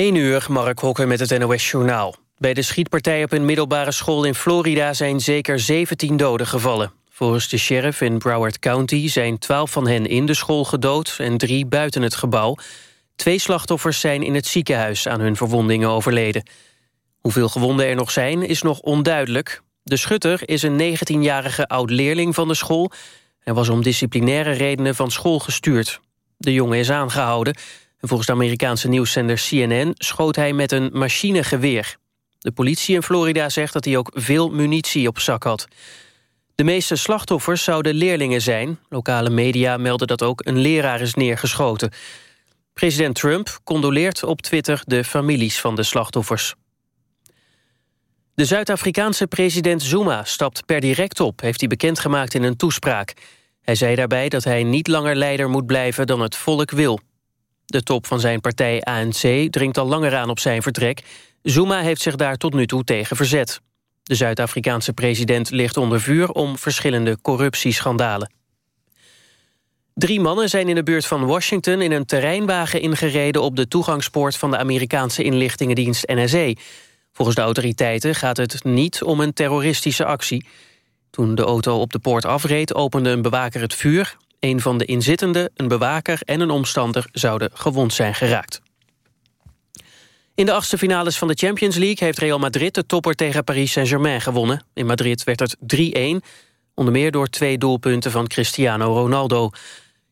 1 uur, Mark Hokker met het NOS-journaal. Bij de schietpartij op een middelbare school in Florida... zijn zeker 17 doden gevallen. Volgens de sheriff in Broward County zijn 12 van hen in de school gedood... en drie buiten het gebouw. Twee slachtoffers zijn in het ziekenhuis aan hun verwondingen overleden. Hoeveel gewonden er nog zijn, is nog onduidelijk. De schutter is een 19-jarige oud-leerling van de school... en was om disciplinaire redenen van school gestuurd. De jongen is aangehouden... volgens de Amerikaanse nieuwszender CNN schoot hij met een machinegeweer. De politie in Florida zegt dat hij ook veel munitie op zak had. De meeste slachtoffers zouden leerlingen zijn. Lokale media melden dat ook een leraar is neergeschoten. President Trump condoleert op Twitter de families van de slachtoffers. De Zuid-Afrikaanse president Zuma stapt per direct op... heeft hij bekendgemaakt in een toespraak. Hij zei daarbij dat hij niet langer leider moet blijven dan het volk wil. De top van zijn partij ANC dringt al langer aan op zijn vertrek. Zuma heeft zich daar tot nu toe tegen verzet. De Zuid-Afrikaanse president ligt onder vuur om verschillende corruptieschandalen. Drie mannen zijn in de buurt van Washington in een terreinwagen ingereden op de toegangspoort van de Amerikaanse inlichtingendienst NSA. Volgens de autoriteiten gaat het niet om een terroristische actie. Toen de auto op de poort afreed opende een bewaker het vuur. Een van de inzittenden, een bewaker en een omstander zouden gewond zijn geraakt. In de achtste finales van de Champions League heeft Real Madrid de topper tegen Paris Saint-Germain gewonnen. In Madrid werd het 3-1, onder meer door twee doelpunten van Cristiano Ronaldo.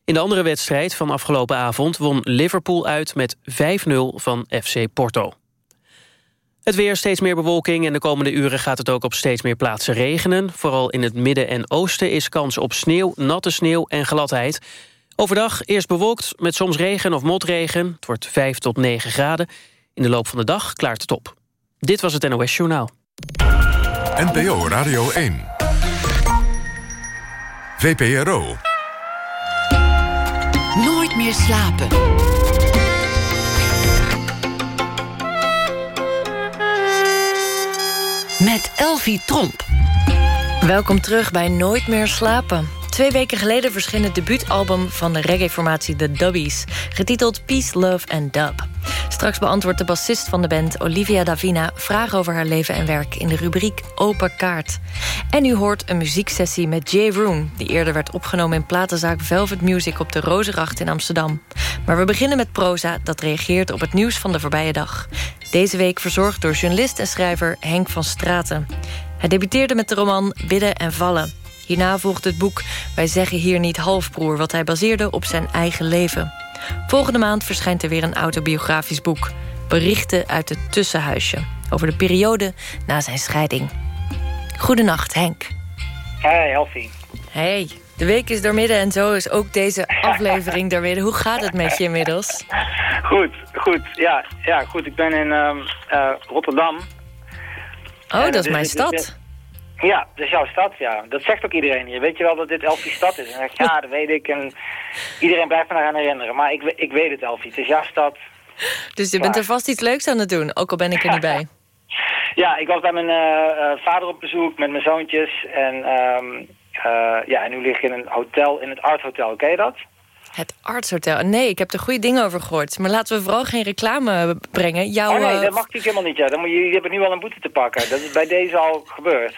In de andere wedstrijd van afgelopen avond won Liverpool uit met 5-0 van FC Porto. Het weer steeds meer bewolking en de komende uren gaat het ook op steeds meer plaatsen regenen. Vooral in het midden en oosten is kans op sneeuw, natte sneeuw en gladheid. Overdag eerst bewolkt met soms regen of motregen. Het wordt 5 tot 9 graden. In de loop van de dag klaart het op. Dit was het NOS Journaal. NPO Radio 1. VPRO. Nooit meer slapen. Met Elfie Tromp. Welkom terug bij Nooit meer slapen. Twee weken geleden verscheen het debuutalbum van de reggae-formatie The Dubbies... getiteld Peace, Love and Dub. Straks beantwoordt de bassist van de band Olivia Davina... vragen over haar leven en werk in de rubriek Open Kaart. En u hoort een muzieksessie met Jay Roon... die eerder werd opgenomen in platenzaak Velvet Music... op de Rozeracht in Amsterdam. Maar we beginnen met proza dat reageert op het nieuws van de voorbije dag. Deze week verzorgd door journalist en schrijver Henk van Straten. Hij debuteerde met de roman Bidden en Vallen... Hierna volgt het boek Wij zeggen hier niet halfbroer... wat hij baseerde op zijn eigen leven. Volgende maand verschijnt er weer een autobiografisch boek. Berichten uit het tussenhuisje. Over de periode na zijn scheiding. Goedenacht, Henk. Hey, Elfie. Hey, de week is doormidden en zo is ook deze aflevering doormidden. Hoe gaat het met je inmiddels? Goed, goed. Ja, ja goed. Ik ben in uh, uh, Rotterdam. Oh, dat is mijn stad. Ja, dat is jouw stad, ja. Dat zegt ook iedereen hier. Weet je wel dat dit Elfie stad is? En ja, dat weet ik. En iedereen blijft me eraan herinneren. Maar ik, ik weet het, Elfie. Het is jouw stad. Dus je bent er vast iets leuks aan het doen, ook al ben ik er niet bij. ja, ik was bij mijn uh, vader op bezoek met mijn zoontjes. En, um, ja, en nu lig ik in een hotel, in het Art Hotel. Ken je dat? Het artshotel. Nee, ik heb er goede dingen over gehoord. Maar laten we vooral geen reclame brengen. Jouw, oh nee, dat mag natuurlijk helemaal niet. Ja. Dan moet je, je hebt nu al een boete te pakken. Dat is bij deze al gebeurd.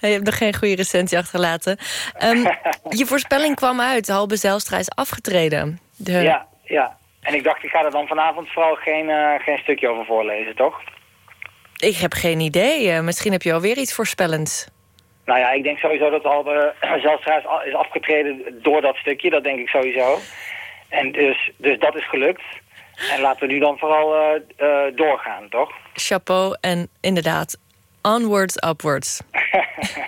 Nee, je hebt nog geen goede recensie achtergelaten. Um, je voorspelling kwam uit. Halbe Zijlstra is afgetreden. De... Ja, ja. En ik dacht, ik ga er dan vanavond vooral geen, uh, geen stukje over voorlezen, toch? Ik heb geen idee. Misschien heb je alweer iets voorspellends. Nou ja, ik denk sowieso dat Albe Zijlstra is afgetreden door dat stukje. Dat denk ik sowieso. En dus, dus dat is gelukt. En laten we nu dan vooral uh, uh, doorgaan, toch? Chapeau en inderdaad, onwards, upwards.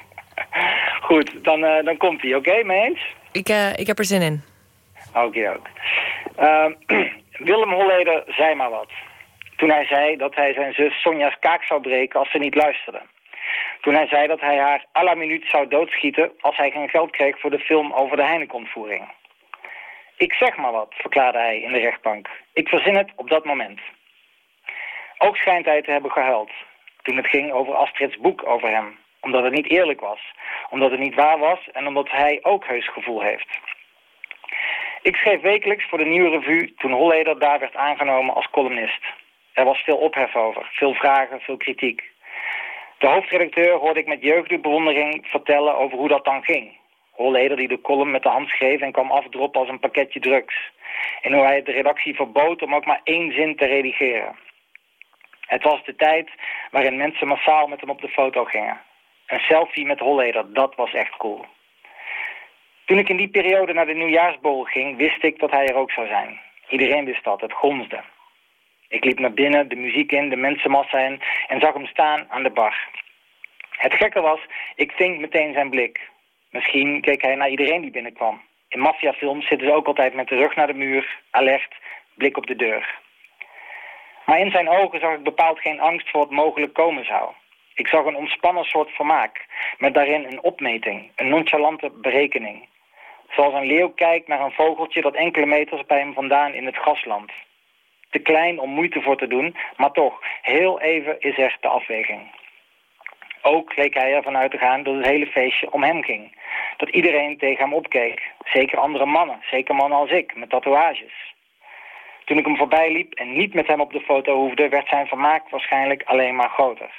Goed, dan, uh, dan komt hij, oké, okay, mee eens? Ik, ik heb er zin in. Oké, okay, ook. Ehm, Willem Holleder zei maar wat. Toen hij zei dat hij zijn zus Sonja's kaak zou breken als ze niet luisterde. Toen hij zei dat hij haar à la minuut zou doodschieten als hij geen geld kreeg voor de film over de Heineken-ontvoering. Ik zeg maar wat, verklaarde hij in de rechtbank. Ik verzin het op dat moment. Ook schijnt hij te hebben gehuild toen het ging over Astrid's boek over hem. Omdat het niet eerlijk was, omdat het niet waar was en omdat hij ook heus gevoel heeft. Ik schreef wekelijks voor de Nieuwe Revue toen Holleder daar werd aangenomen als columnist. Er was veel ophef over, veel vragen, veel kritiek. De hoofdredacteur hoorde ik met jeugdige vertellen over hoe dat dan ging. Holleder die de column met de hand schreef en kwam afdroppen als een pakketje drugs. En hoe hij de redactie verbood om ook maar één zin te redigeren. Het was de tijd waarin mensen massaal met hem op de foto gingen. Een selfie met Holleder, dat was echt cool. Toen ik in die periode naar de nieuwjaarsbol ging, wist ik dat hij er ook zou zijn. Iedereen wist dat, het gonsde. Ik liep naar binnen, de muziek in, de mensenmassa in en zag hem staan aan de bar. Het gekke was, ik ving meteen zijn blik. Misschien keek hij naar iedereen die binnenkwam. In maffiafilms zitten ze ook altijd met de rug naar de muur, alert, blik op de deur. Maar in zijn ogen zag ik bepaald geen angst voor wat mogelijk komen zou. Ik zag een ontspannen soort vermaak, met daarin een opmeting, een nonchalante berekening. Zoals een leeuw kijkt naar een vogeltje dat enkele meters bij hem vandaan in het grasland. Te klein om moeite voor te doen, maar toch, heel even is er de afweging. Ook leek hij ervan uit te gaan dat het hele feestje om hem ging. Dat iedereen tegen hem opkeek. Zeker andere mannen, zeker mannen als ik, met tatoeages. Toen ik hem voorbij liep en niet met hem op de foto hoefde, werd zijn vermaak waarschijnlijk alleen maar groter.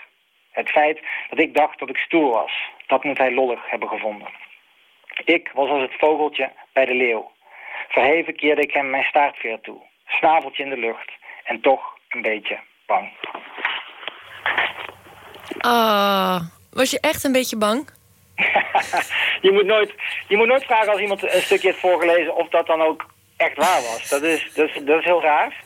Het feit dat ik dacht dat ik stoer was, dat moet hij lollig hebben gevonden. Ik was als het vogeltje bij de leeuw. Verheven keerde ik hem mijn staartveer toe, snaveltje in de lucht en toch een beetje bang. Ah, was je echt een beetje bang? je, moet nooit, je moet nooit vragen als iemand een stukje heeft voorgelezen of dat dan ook echt waar was. Dat is, dat is, dat is heel raar.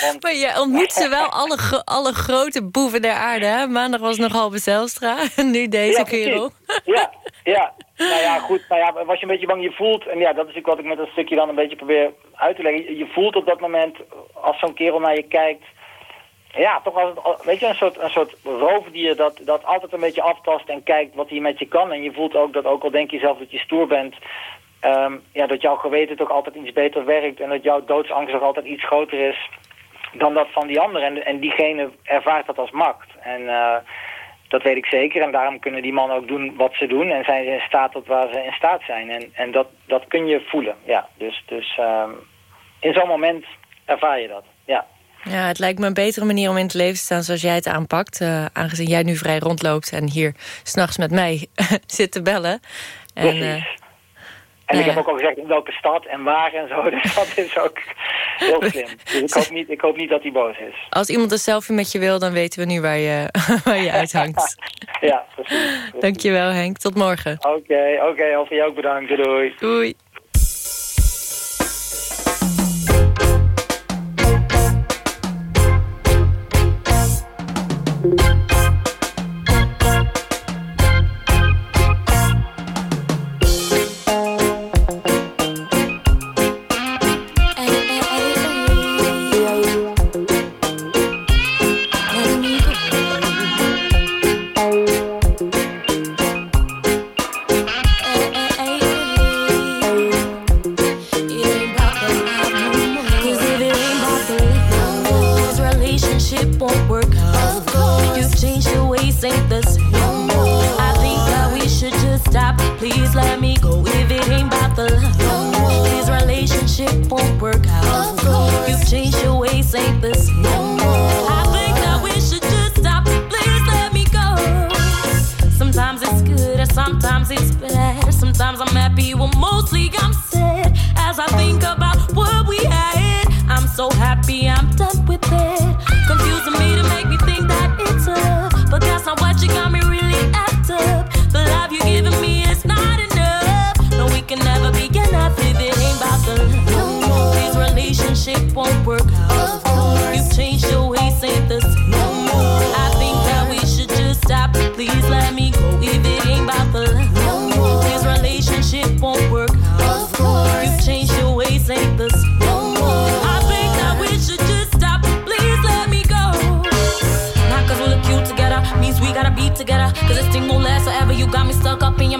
Want... Maar je ontmoet ze wel alle, alle grote boeven der aarde. Hè? Maandag was nog Halbe Zelstra en nu deze ja, kerel. Ja, ja. Nou ja, goed. Nou ja, was je een beetje bang, je voelt... En ja, dat is ook wat ik met dat stukje dan een beetje probeer uit te leggen. Je voelt op dat moment, als zo'n kerel naar je kijkt... Ja, toch als het, weet je, een soort, een soort roofdier dat, dat altijd een beetje aftast en kijkt wat hij met je kan. En je voelt ook dat, ook al denk je zelf dat je stoer bent, um, ja, dat jouw geweten toch altijd iets beter werkt en dat jouw doodsangst toch altijd iets groter is dan dat van die anderen. En, en diegene ervaart dat als macht. En uh, dat weet ik zeker. En daarom kunnen die mannen ook doen wat ze doen. En zijn ze in staat tot waar ze in staat zijn. En, en dat, dat kun je voelen. Ja, dus, dus um, in zo'n moment ervaar je dat. Ja. Ja, het lijkt me een betere manier om in het leven te staan zoals jij het aanpakt. Uh, aangezien jij nu vrij rondloopt en hier s'nachts met mij zit te bellen. En, uh, en ik heb ook al gezegd in welke stad en waar en zo. Dus dat is ook heel slim. Dus ik hoop niet, ik hoop niet dat hij boos is. Als iemand een selfie met je wil, dan weten we nu waar je, waar je uithangt. ja, precies, Dankjewel Henk, tot morgen. Oké, okay, oké. Okay, Alfie ook bedankt. Doei. Doei.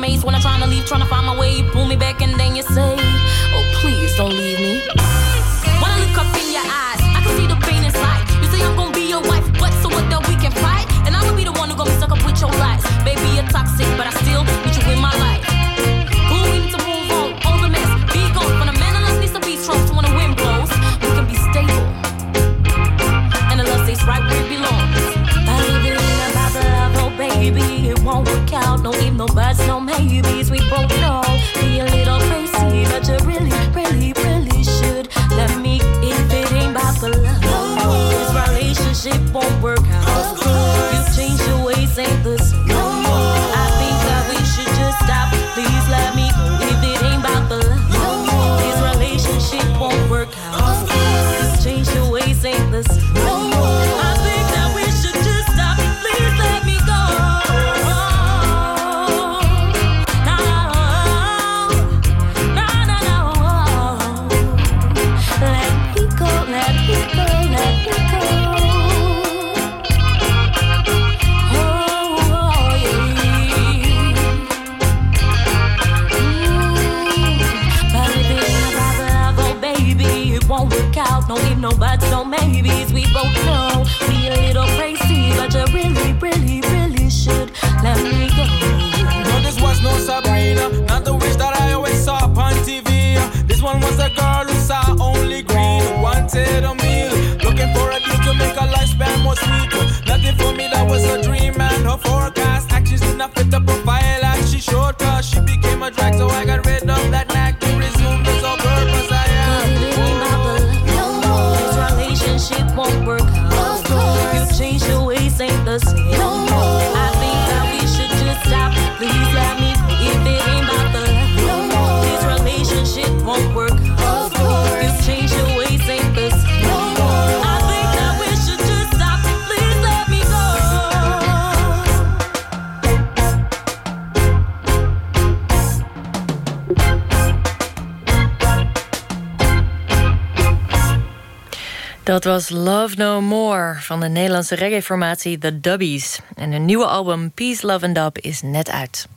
when I'm trying to leave, trying to find Love No More van de Nederlandse reggae-formatie The Dubbies. En hun nieuwe album Peace, Love and Dub is net uit.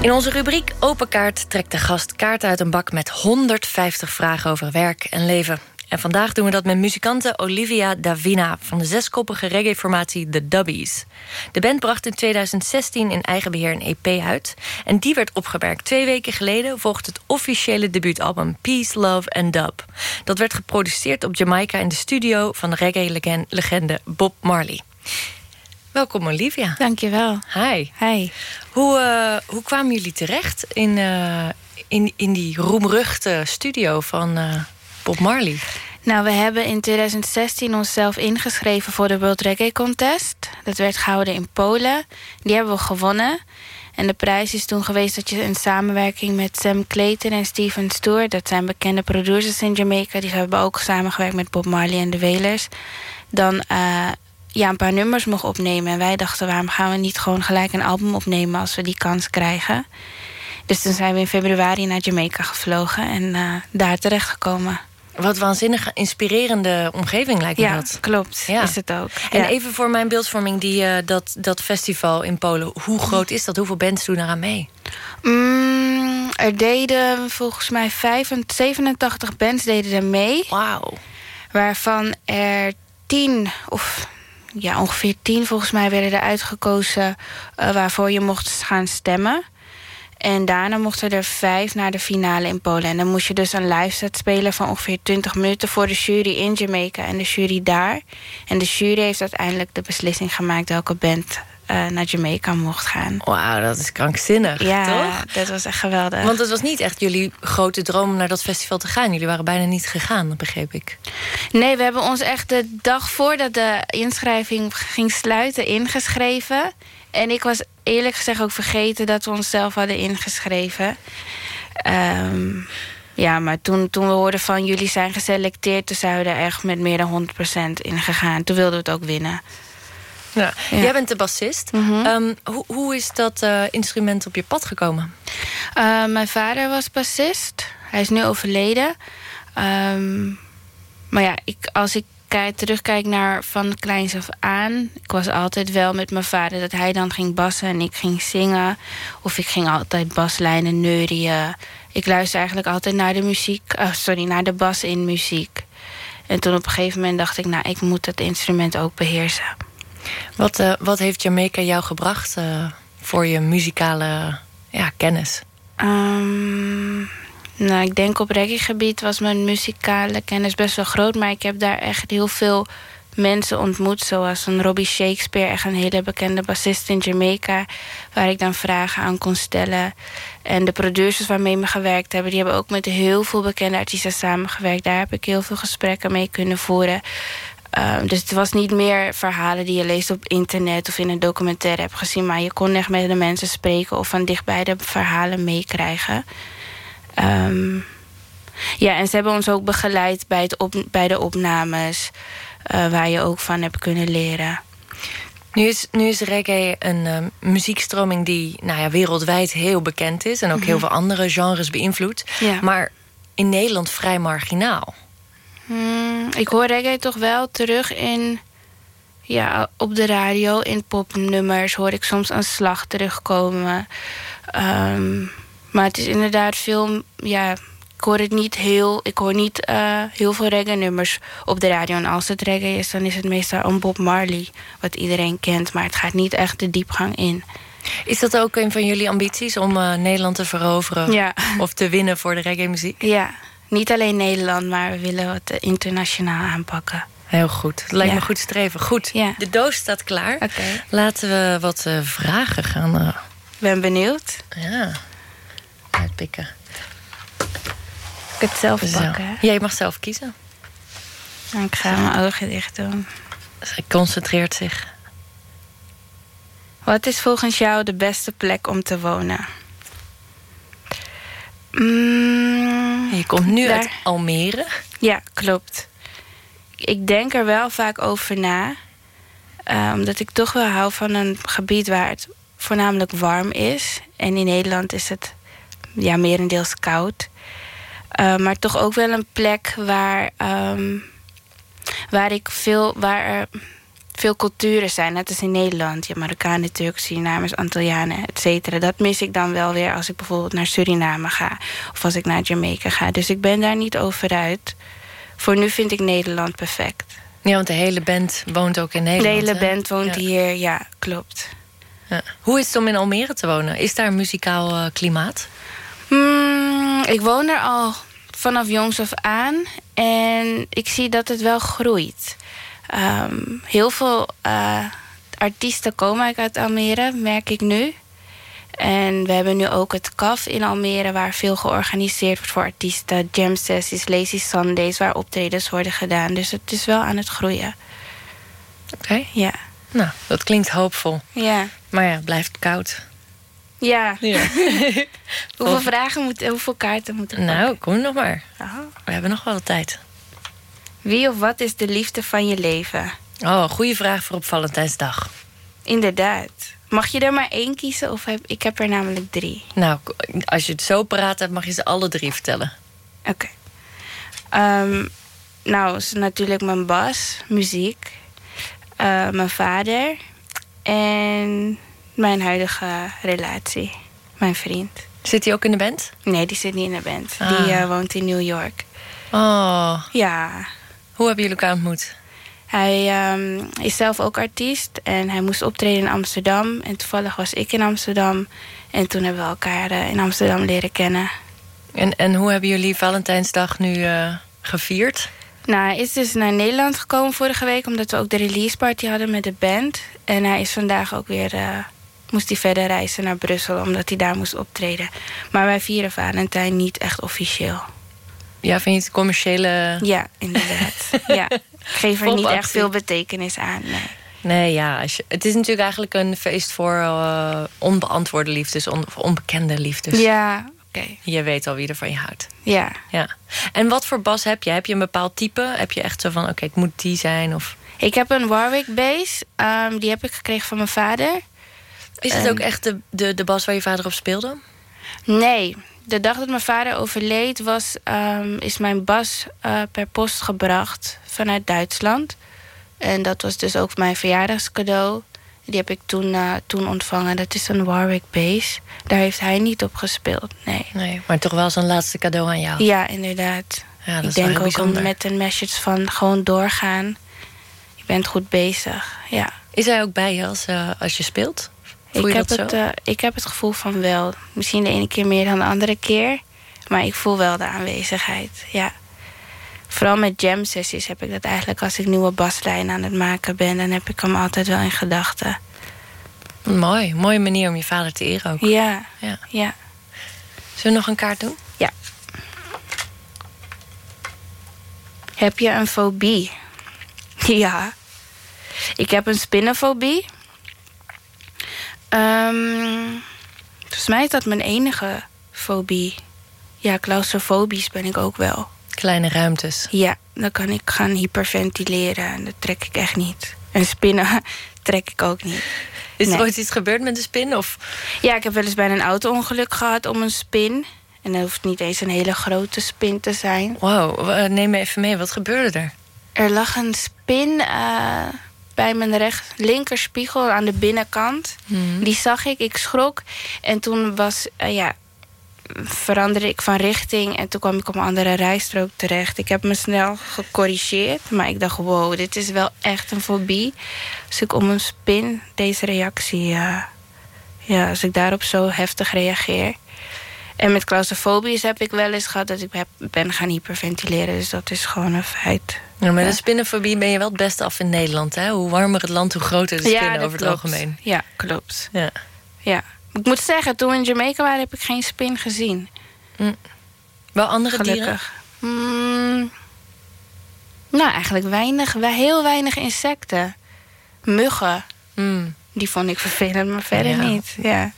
In onze rubriek Open Kaart trekt de gast kaart uit een bak... met 150 vragen over werk en leven. En vandaag doen we dat met muzikante Olivia Davina... van de zeskoppige reggae-formatie The Dubbies. De band bracht in 2016 in eigen beheer een EP uit... en die werd opgewerkt. Twee weken geleden volgt het officiële debuutalbum Peace, Love and Dub. Dat werd geproduceerd op Jamaica in de studio... van de reggae-legende Bob Marley. Welkom Olivia. Dankjewel. Hi. Hi. Hoe, eh, hoe kwamen jullie terecht in, eh, in, in die roemruchte studio van eh, Bob Marley? Nou, we hebben in 2016 onszelf ingeschreven voor de World Reggae Contest. Dat werd gehouden in Polen. Die hebben we gewonnen. En de prijs is toen geweest dat je in samenwerking met Sam Clayton en Steven Stewart... dat zijn bekende producers in Jamaica... die hebben ook samengewerkt met Bob Marley en de Wailers... dan eh, ja, een paar nummers mocht opnemen. En wij dachten, waarom gaan we niet gewoon gelijk een album opnemen... als we die kans krijgen? Dus toen zijn we in februari naar Jamaica gevlogen... en eh, daar terechtgekomen. Wat waanzinnig inspirerende omgeving lijkt me Ja, dat. klopt. Ja. Is het ook. En Ja. even voor mijn beeldvorming, die, eh, dat, dat festival in Polen. Hoe groot is dat? Hoeveel bands doen eraan mee? Mm, er deden volgens mij 85, 87 bands deden er mee. Wauw. Waarvan er 10 of ja, ongeveer 10 volgens mij werden er uitgekozen... eh, waarvoor je mocht gaan stemmen. En daarna mochten er vijf naar de finale in Polen. En dan moest je dus een live set spelen van ongeveer 20 minuten... voor de jury in Jamaica en de jury daar. En de jury heeft uiteindelijk de beslissing gemaakt... welke band eh, naar Jamaica mocht gaan. Wauw, dat is krankzinnig, Ja, toch? dat was echt geweldig. Want het was niet echt jullie grote droom om naar dat festival te gaan. Jullie waren bijna niet gegaan, dat begreep ik. Nee, we hebben ons echt de dag voordat de inschrijving ging sluiten ingeschreven. En ik was eerlijk gezegd ook vergeten dat we onszelf hadden ingeschreven. Ehm, ja, maar toen, toen we hoorden van jullie zijn geselecteerd... toen zijn we er echt met meer dan 100% in gegaan. Toen wilden we het ook winnen. Ja. Ja. Jij bent de bassist. Mhm. Ehm, hoe, hoe is dat eh, instrument op je pad gekomen? Uh, mijn vader was bassist. Hij is nu overleden. Ehm, maar ja, ik, als ik kijk, terugkijk naar van kleins af aan... ik was altijd wel met mijn vader dat hij dan ging bassen en ik ging zingen. Of ik ging altijd baslijnen neurien. Ik luisterde eigenlijk altijd naar de muziek... eh, sorry, naar de bas in muziek. En toen op een gegeven moment dacht ik... nou, ik moet het instrument ook beheersen. Wat, eh, wat heeft Jamaica jou gebracht eh, voor je muzikale ja, kennis? Ehm, Nou, ik denk op reggae-gebied was mijn muzikale kennis best wel groot... maar ik heb daar echt heel veel mensen ontmoet... zoals een Robbie Shakespeare, echt een hele bekende bassist in Jamaica... waar ik dan vragen aan kon stellen. En de producers waarmee we gewerkt hebben... die hebben ook met heel veel bekende artiesten samengewerkt. Daar heb ik heel veel gesprekken mee kunnen voeren. Um, dus het was niet meer verhalen die je leest op internet... of in een documentaire hebt gezien... maar je kon echt met de mensen spreken... of van dichtbij de verhalen meekrijgen... Um, ja, en ze hebben ons ook begeleid bij, het op, bij de opnames... Uh, waar je ook van hebt kunnen leren. Nu is, nu is reggae een uh, muziekstroming die nou ja, wereldwijd heel bekend is... en ook mm -hmm. heel veel andere genres beïnvloedt. Ja. Maar in Nederland vrij marginaal. Hmm, ik hoor reggae toch wel terug in... Ja, op de radio, in popnummers... hoor ik soms een slag terugkomen... Um, maar het is inderdaad veel... Ja, ik hoor het niet heel... Ik hoor niet uh, heel veel reggae-nummers op de radio. En als het reggae is, dan is het meestal een Bob Marley. Wat iedereen kent. Maar het gaat niet echt de diepgang in. Is dat ook een van jullie ambities om uh, Nederland te veroveren? Ja. Of te winnen voor de reggae-muziek? Ja. Niet alleen Nederland, maar we willen het internationaal aanpakken. Heel goed. Het lijkt ja. me goed streven. Goed, ja. de doos staat klaar. Okay. Laten we wat uh, vragen gaan... Uh... ben benieuwd. Ja uitpikken. Ik het zelf pakken. Ja, je mag zelf kiezen. Ik ga Zo. mijn ogen dicht doen. Ze concentreert zich. Wat is volgens jou de beste plek om te wonen? Mm, je komt nu daar... uit Almere. Ja, klopt. Ik denk er wel vaak over na. Uh, omdat ik toch wel hou van een gebied waar het voornamelijk warm is. En in Nederland is het ja, merendeels koud. Uh, maar toch ook wel een plek waar, um, waar ik veel, waar er veel culturen zijn. Net als in Nederland. Je Marokkanen, Turks, Surinamers, Antillianen, et cetera. Dat mis ik dan wel weer als ik bijvoorbeeld naar Suriname ga. Of als ik naar Jamaica ga. Dus ik ben daar niet over uit. Voor nu vind ik Nederland perfect. Ja, want de hele band woont ook in Nederland. De hele hè? band woont ja. hier, ja, klopt. Ja. Hoe is het om in Almere te wonen? Is daar een muzikaal uh, klimaat? Hmm, ik woon er al vanaf jongs af aan. En ik zie dat het wel groeit. Um, heel veel uh, artiesten komen uit Almere, merk ik nu. En we hebben nu ook het CAF in Almere... waar veel georganiseerd wordt voor artiesten. Jam sessies, lazy Sundays, waar optredens worden gedaan. Dus het is wel aan het groeien. Oké. Okay. Ja. Nou, dat klinkt hoopvol. Ja. Maar ja, het blijft koud. Ja. ja. hoeveel vragen moeten, hoeveel kaarten moeten we Nou, kom nog maar. Aha. We hebben nog wel tijd. Wie of wat is de liefde van je leven? Oh, goede vraag voor op Valentijnsdag. Inderdaad. Mag je er maar één kiezen? Of heb, ik heb er namelijk drie. Nou, als je het zo paraat hebt, mag je ze alle drie vertellen. Oké. Okay. Um, nou, is natuurlijk mijn bas, muziek. Uh, mijn vader. En mijn huidige relatie. Mijn vriend. Zit hij ook in de band? Nee, die zit niet in de band. Ah. Die uh, woont in New York. Oh. Ja. Hoe hebben jullie elkaar ontmoet? Hij um, is zelf ook artiest en hij moest optreden in Amsterdam. En toevallig was ik in Amsterdam. En toen hebben we elkaar uh, in Amsterdam leren kennen. En, en hoe hebben jullie Valentijnsdag nu uh, gevierd? Nou, hij is dus naar Nederland gekomen vorige week... omdat we ook de release party hadden met de band. En hij is vandaag ook weer... Moest hij verder reizen naar Brussel... omdat hij daar moest optreden. Maar wij vieren Valentijn niet echt officieel. Ja, vind je het commerciële... Ja, inderdaad. ja. Ik geef er niet echt veel betekenis aan, nee. Nee, ja. Als je, het is natuurlijk eigenlijk een feest voor uh, onbeantwoorde liefdes... On, onbekende liefdes. Ja, Okay. Je weet al wie er van je houdt. Ja. ja. En wat voor bas heb je? Heb je een bepaald type? Heb je echt zo van, oké, okay, ik moet die zijn? Of... Ik heb een Warwick bass. Um, die heb ik gekregen van mijn vader. Is het ook echt de, de, de bas waar je vader op speelde? Nee. De dag dat mijn vader overleed... Was, um, is mijn bas uh, per post gebracht vanuit Duitsland. En dat was dus ook mijn verjaardagscadeau. Die heb ik toen, uh, toen ontvangen. Dat is een Warwick bass. Daar heeft hij niet op gespeeld, nee. Nee, maar toch wel zijn laatste cadeau aan jou. Ja, inderdaad. Ja, dat ik is denk ook bijzonder. met een message van gewoon doorgaan. Je bent goed bezig, ja. Is hij ook bij je als, uh, als je speelt? Voel ik heb, het, uh, ik heb het gevoel van wel. Misschien de ene keer meer dan de andere keer. Maar ik voel wel de aanwezigheid, ja. Vooral met jam sessies heb ik dat eigenlijk als ik nieuwe baslijnen aan het maken ben. Dan heb ik hem altijd wel in gedachten. Mooi, mooie manier om je vader te eren ook. Ja, Ja. ja. Zullen we nog een kaart doen? Ja. Heb je een fobie? Ja. Ik heb een spinnenfobie. Ehm, volgens mij is dat mijn enige fobie. Ja, claustrofobisch ben ik ook wel. Kleine ruimtes. Ja, dan kan ik gaan hyperventileren en dat trek ik echt niet. En spinnen trek ik ook niet. Is er ooit iets gebeurd met de spin? Of? Ja, ik heb wel eens bijna een auto-ongeluk gehad om een spin. En dat hoeft niet eens een hele grote spin te zijn. Wow, neem me even mee. Wat gebeurde er? Er lag een spin eh, bij mijn recht, linkerspiegel aan de binnenkant. Die zag ik, ik schrok. En toen was, eh, ja, veranderde ik van richting. En toen kwam ik op een andere rijstrook terecht. Ik heb me snel gecorrigeerd. Maar ik dacht, wow, dit is wel echt een fobie. Als ik om een spin deze reactie... eh, ja, als ik daarop zo heftig reageer. En met claustrofobisch heb ik wel eens gehad... dat ik heb, ben gaan hyperventileren. Dus dat is gewoon een feit. Nou, met Ja. een spinnenfobie ben je wel het beste af in Nederland. Hè? Hoe warmer het land, hoe groter de spinnen over het algemeen. Ja, klopt. Ja. Ja. Ik moet zeggen, toen we in Jamaica waren, heb ik geen spin gezien. Wel andere dieren? Mm, nou, eigenlijk weinig. Heel weinig insecten. Muggen. Mm, Die vond ik vervelend, maar verder Ja. niet. Ja.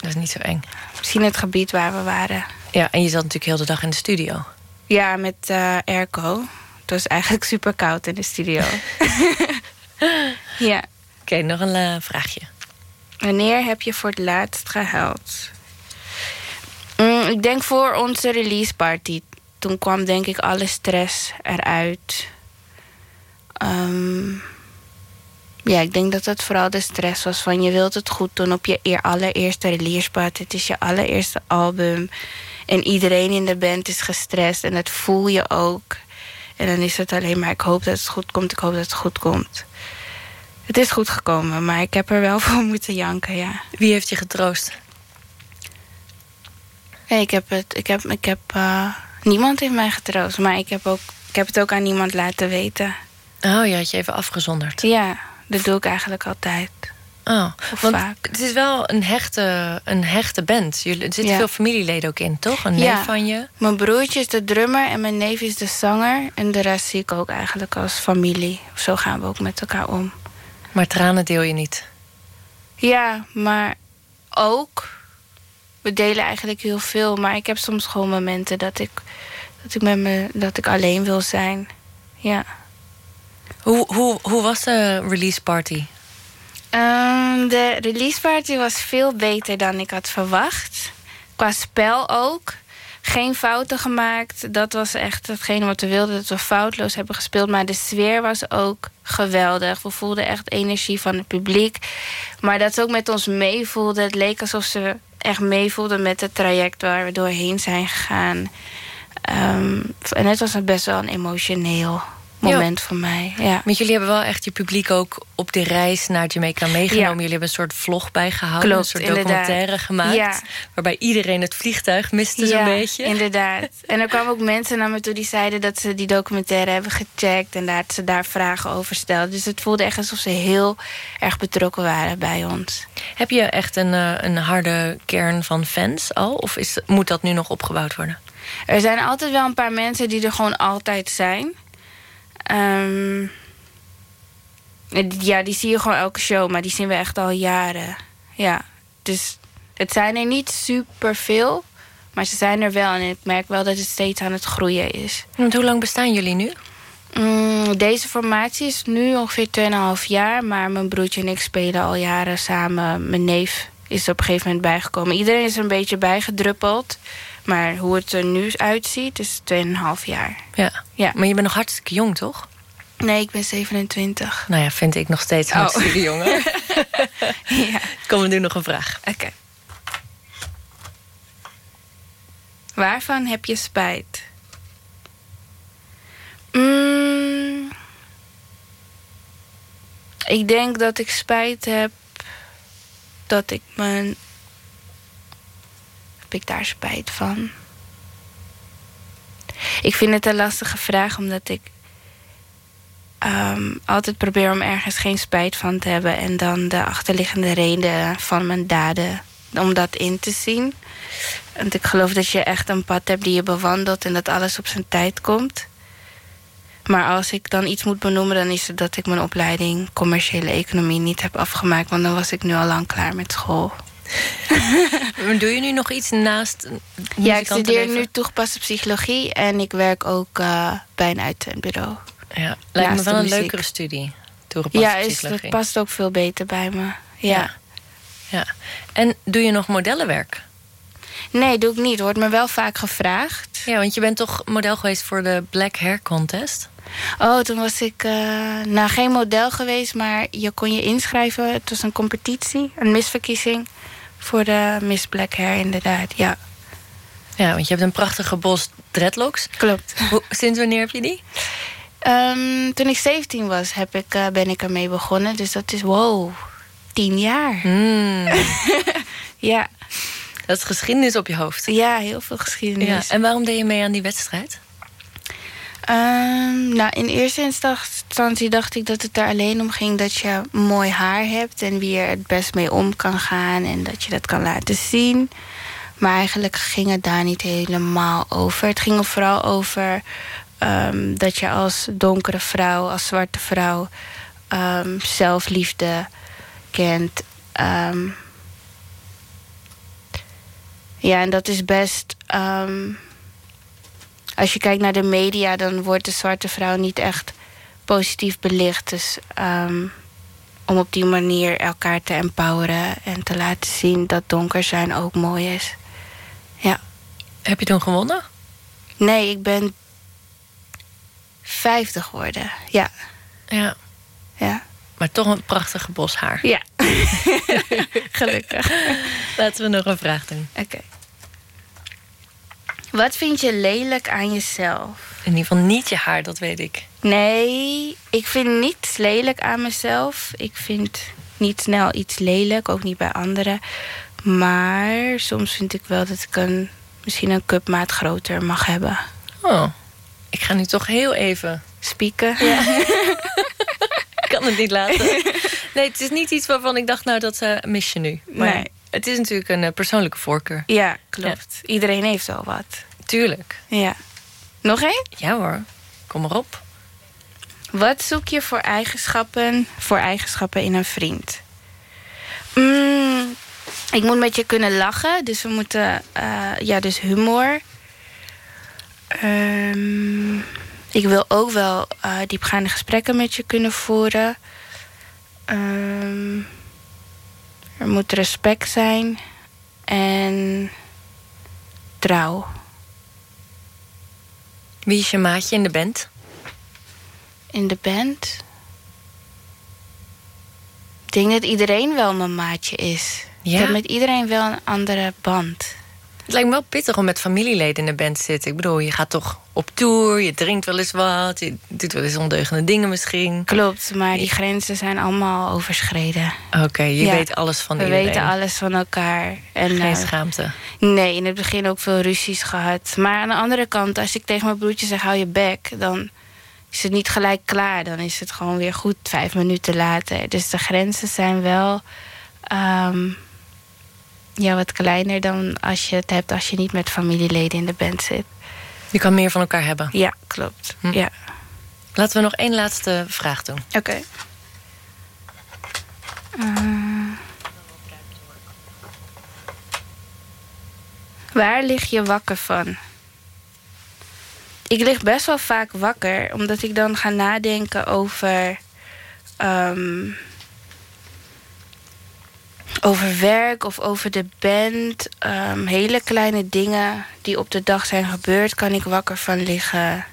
Dat is niet zo eng. Misschien het gebied waar we waren. Ja, en je zat natuurlijk heel de dag in de studio. Ja, met eh airco. Het was eigenlijk super koud in de studio. ja. Oké, nog een eh, vraagje. Wanneer heb je voor het laatst gehuild? Mm, ik denk voor onze release party. Toen kwam denk ik alle stress eruit. Ehm, ja, ik denk dat het vooral de stress was van je wilt het goed doen op je eer allereerste release party. Het is je allereerste album. En iedereen in de band is gestrest en dat voel je ook. En dan is het alleen maar ik hoop dat het goed komt, ik hoop dat het goed komt. Het is goed gekomen, maar ik heb er wel voor moeten janken, ja. Wie heeft je getroost? Ik heb het, ik heb, ik heb, eh, niemand heeft mij getroost, maar ik heb, ook, ik heb het ook aan niemand laten weten. Oh, je had je even afgezonderd. Ja, dat doe ik eigenlijk altijd. Oh, Of want vaak. het is wel een hechte, een hechte band. Jullie, er zitten Ja. veel familieleden ook in, toch? Een neef van je. Mijn broertje is de drummer en mijn neef is de zanger. En de rest zie ik ook eigenlijk als familie. Zo gaan we ook met elkaar om. Maar tranen deel je niet. Ja, maar ook. We delen eigenlijk heel veel. Maar ik heb soms gewoon momenten dat ik, dat ik, met me, dat ik alleen wil zijn. Ja. Hoe, hoe, hoe was de release party? Ehm, de release party was veel beter dan ik had verwacht. Qua spel ook. Geen fouten gemaakt. Dat was echt hetgene wat we wilden. Dat we foutloos hebben gespeeld. Maar de sfeer was ook geweldig. We voelden echt energie van het publiek. Maar dat ze ook met ons meevoelden. Het leek alsof ze echt meevoelden met het traject waar we doorheen zijn gegaan. Ehm, en het was best wel een emotioneel moment voor mij. Ja. Want jullie hebben wel echt je publiek ook op de reis naar Jamaica meegenomen. Ja. Jullie hebben een soort vlog bijgehouden. Klopt, een soort inderdaad. documentaire gemaakt. Ja. Waarbij iedereen het vliegtuig miste zo'n beetje. inderdaad. En er kwamen ook mensen naar me toe die zeiden dat ze die documentaire hebben gecheckt en dat ze daar vragen over stelden. Dus het voelde echt alsof ze heel erg betrokken waren bij ons. Heb je echt een, eh, een harde kern van fans al? Of is, moet dat nu nog opgebouwd worden? Er zijn altijd wel een paar mensen die er gewoon altijd zijn. Ehm, die- ja, die zie je gewoon elke show, maar die zien we echt al jaren. Ja, dus het zijn er niet super veel, maar ze zijn er wel. En ik merk wel dat het steeds aan het groeien is. Want hoe lang bestaan jullie nu? Mm, deze formatie is nu ongeveer 2,5 jaar. Maar mijn broertje en ik spelen al jaren samen. Mijn neef is er op een gegeven moment bijgekomen. Iedereen is er een beetje bijgedruppeld. Maar hoe het er nu uitziet, is 2,5 jaar. Ja. Ja. Maar je bent nog hartstikke jong, toch? Nee, ik ben 27. Nou ja, vind ik nog steeds Oh. hartstikke jong. ja, Kom, we doen nog een vraag. oké. Waarvan heb je spijt? Mm, ik denk dat ik spijt heb dat ik mijn. Ik daar spijt van? Ik vind het een lastige vraag, omdat ik ehm, altijd probeer om ergens geen spijt van te hebben. En dan de achterliggende reden van mijn daden, om dat in te zien. Want ik geloof dat je echt een pad hebt die je bewandelt en dat alles op zijn tijd komt. Maar als ik dan iets moet benoemen, dan is het dat ik mijn opleiding commerciële economie niet heb afgemaakt. Want dan was ik nu al lang klaar met school. Doe je nu nog iets naast Ja, ik studeer nu toegepaste psychologie en ik werk ook eh, bij een uitzendbureau. Ja, lijkt me wel een muziek. leukere studie. Toegepaste Ja, is, psychologie. dat past ook veel beter bij me. Ja. Ja. Ja. En doe je nog modellenwerk? Nee, doe ik niet. Wordt me wel vaak gevraagd. Ja, want je bent toch model geweest voor de Black Hair Contest? Oh, toen was ik eh, nou geen model geweest, maar je kon je inschrijven. Het was een competitie, een misverkiezing voor de Miss Black Hair, inderdaad. Ja, Ja, want je hebt een prachtige bos dreadlocks. klopt. Hoe, sinds wanneer heb je die? Ehm, toen ik 17 was, heb ik, eh, ben ik ermee begonnen. Dus dat is, wow, tien jaar. Hmm, Ja, dat is geschiedenis op je hoofd. ja heel veel Ja. geschiedenis. En waarom deed je mee aan die wedstrijd? Ehm, nou, in eerste instantie dacht ik dat het er alleen om ging dat je mooi haar hebt en wie er het best mee om kan gaan en dat je dat kan laten zien. Maar eigenlijk ging het daar niet helemaal over. Het ging er vooral over ehm, dat je als donkere vrouw, als zwarte vrouw, ehm, zelfliefde kent. Ja, en dat is best. Als je kijkt naar de media, dan wordt de zwarte vrouw niet echt positief belicht. Dus ehm, om op die manier elkaar te empoweren en te laten zien dat donker zijn ook mooi is. Ja. Heb je toen gewonnen? Nee, ik ben 50 geworden. Ja. Ja. Ja. Maar toch een prachtige bos haar. Ja. Gelukkig. Laten we nog een vraag doen. Oké. Wat vind je lelijk aan jezelf? In ieder geval niet je haar, dat weet ik. Nee, ik vind niets lelijk aan mezelf. Ik vind niet snel iets lelijk, ook niet bij anderen. Maar soms vind ik wel dat ik een, misschien een cupmaat groter mag hebben. Oh, ik ga nu toch heel even... Spieken. Ik kan het niet laten. Nee, het is niet iets waarvan ik dacht, nou, dat eh, mis je nu. Maar Nee. Het is natuurlijk een eh, persoonlijke voorkeur. Ja, klopt. Iedereen heeft al wat. Tuurlijk. Ja. Nog één? Ja hoor, kom maar op. Wat zoek je voor eigenschappen, voor eigenschappen in een vriend? Mm, ik moet met je kunnen lachen, dus we moeten, eh, ja, dus humor. Ehm, ik wil ook wel eh, diepgaande gesprekken met je kunnen voeren. Ehm, er moet respect zijn en trouw. Wie is je maatje in de band? in de band. Ik denk dat iedereen wel mijn maatje is. Ja? Ik heb met iedereen wel een andere band. Het lijkt me wel pittig om met familieleden in de band te zitten. Ik bedoel, je gaat toch op tour, je drinkt wel eens wat... je doet wel eens ondeugende dingen misschien. Klopt, maar die grenzen zijn allemaal overschreden. Oké, je Ja. weet alles van We iedereen. weten alles van elkaar. En, Geen eh, schaamte. nee, in het begin ook veel ruzies gehad. Maar aan de andere kant, als ik tegen mijn broertje zeg... hou je bek, dan is het niet gelijk klaar. Dan is het gewoon weer goed vijf minuten later. Dus de grenzen zijn wel... ehm, ja, wat kleiner dan als je het hebt... als je niet met familieleden in de band zit. Je kan meer van elkaar hebben. Ja, klopt. Hm. Ja, Laten we nog één laatste vraag doen. oké. Eh, waar lig je wakker van? Ik lig best wel vaak wakker, omdat ik dan ga nadenken over. ehm, over werk of over de band. Ehm, hele kleine dingen die op de dag zijn gebeurd, kan ik wakker van liggen.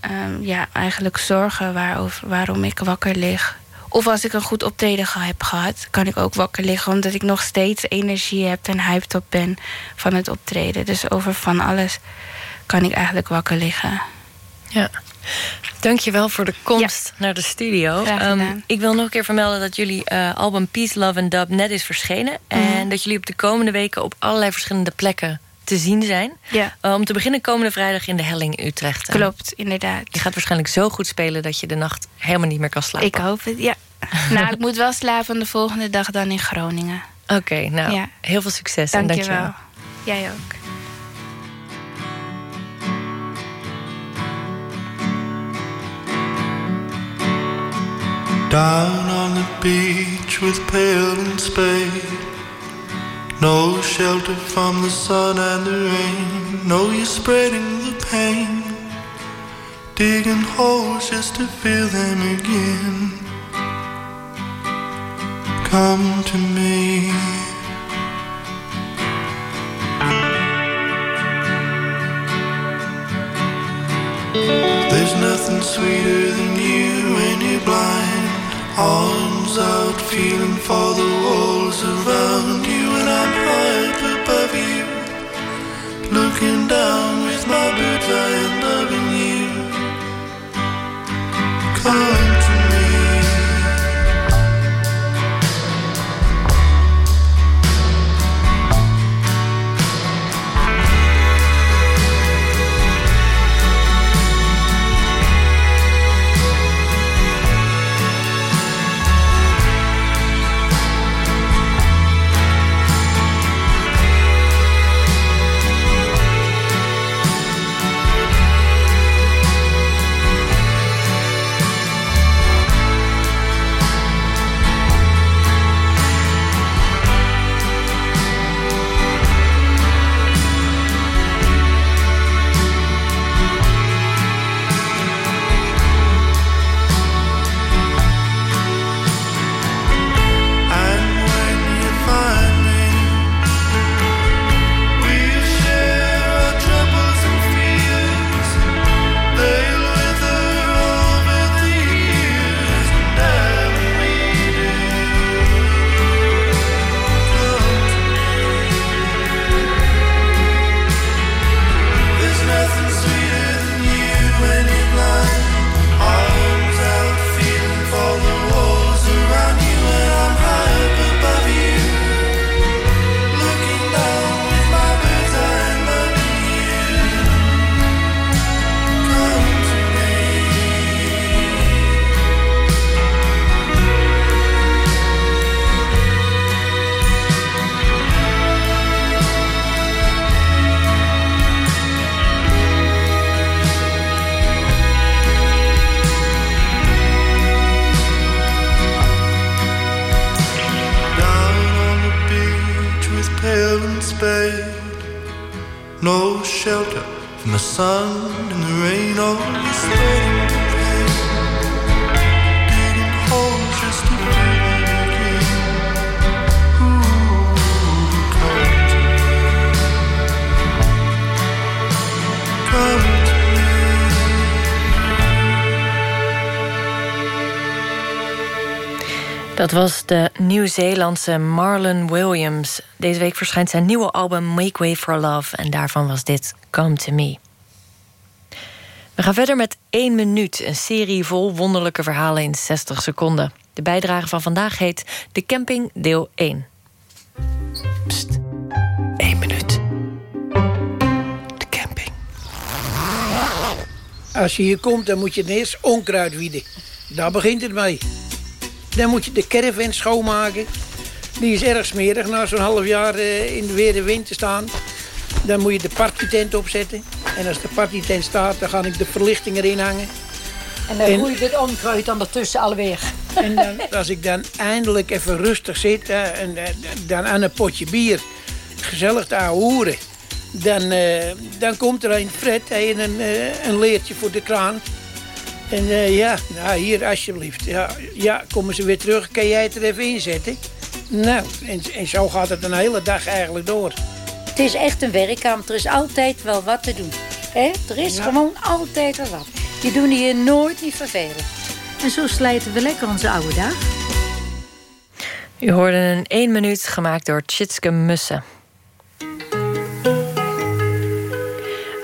Ehm, ja, eigenlijk zorgen waarover, waarom ik wakker lig. Of als ik een goed optreden heb gehad, kan ik ook wakker liggen. Omdat ik nog steeds energie heb en hyped op ben van het optreden. Dus over van alles kan ik eigenlijk wakker liggen. Ja. Dankjewel voor de komst naar de studio. Ehm, ik wil nog een keer vermelden dat jullie eh, album Peace, Love and Dub net is verschenen. Mhm. En dat jullie op de komende weken op allerlei verschillende plekken te zien zijn. Ja. Uh, om te beginnen komende vrijdag in de Helling Utrecht. Klopt, inderdaad. Je gaat waarschijnlijk zo goed spelen dat je de nacht helemaal niet meer kan slapen. Ik hoop het, ja. nou, ik moet wel slapen de volgende dag dan in Groningen. Oké, okay, nou, ja. heel veel succes. Dank en je wel. Jij ook. Down on the beach with pail and spade. No shelter from the sun and the rain. No, you're spreading the pain. Digging holes just to fill them again. Come to me. There's nothing sweeter than you when you're blind Arms out, feeling for the walls around you, and I'm high up above you, looking down with my bird's eye and loving you. Come Nieuw-Zeelandse Marlon Williams. Deze week verschijnt zijn nieuwe album Make Way for Love... en daarvan was dit Come To Me. We gaan verder met 1 minuut, een serie vol wonderlijke verhalen in 60 seconden. De bijdrage van vandaag heet De Camping deel 1. Pst, 1 minuut. De camping. Als je hier komt, dan moet je eerst onkruid wieden. Daar begint het mee. Dan moet je de caravan schoonmaken. Die is erg smerig na zo'n half jaar eh, in de weer de wind te staan. Dan moet je de partytent opzetten. En als de partytent staat, dan ga ik de verlichting erin hangen. En dan roei je het onkruid dan ertussen alweer. En dan, als ik dan eindelijk even rustig zit... eh, en eh, dan aan een potje bier, gezellig te hoeren... Dan, dan komt er een Fred en een, een leertje voor de kraan. En eh, ja, nou hier alsjeblieft. Ja, ja, komen ze weer terug. Kan jij het er even inzetten? Nou, en, en zo gaat het een hele dag eigenlijk door. Het is echt een werkkamp. Er is altijd wel wat te doen. Hè? Er is Ja. gewoon altijd wel wat. Je doet hier nooit niet vervelen. En zo slijten we lekker onze oude dag. U hoorde een 1 minuut gemaakt door Tjitske Mussen.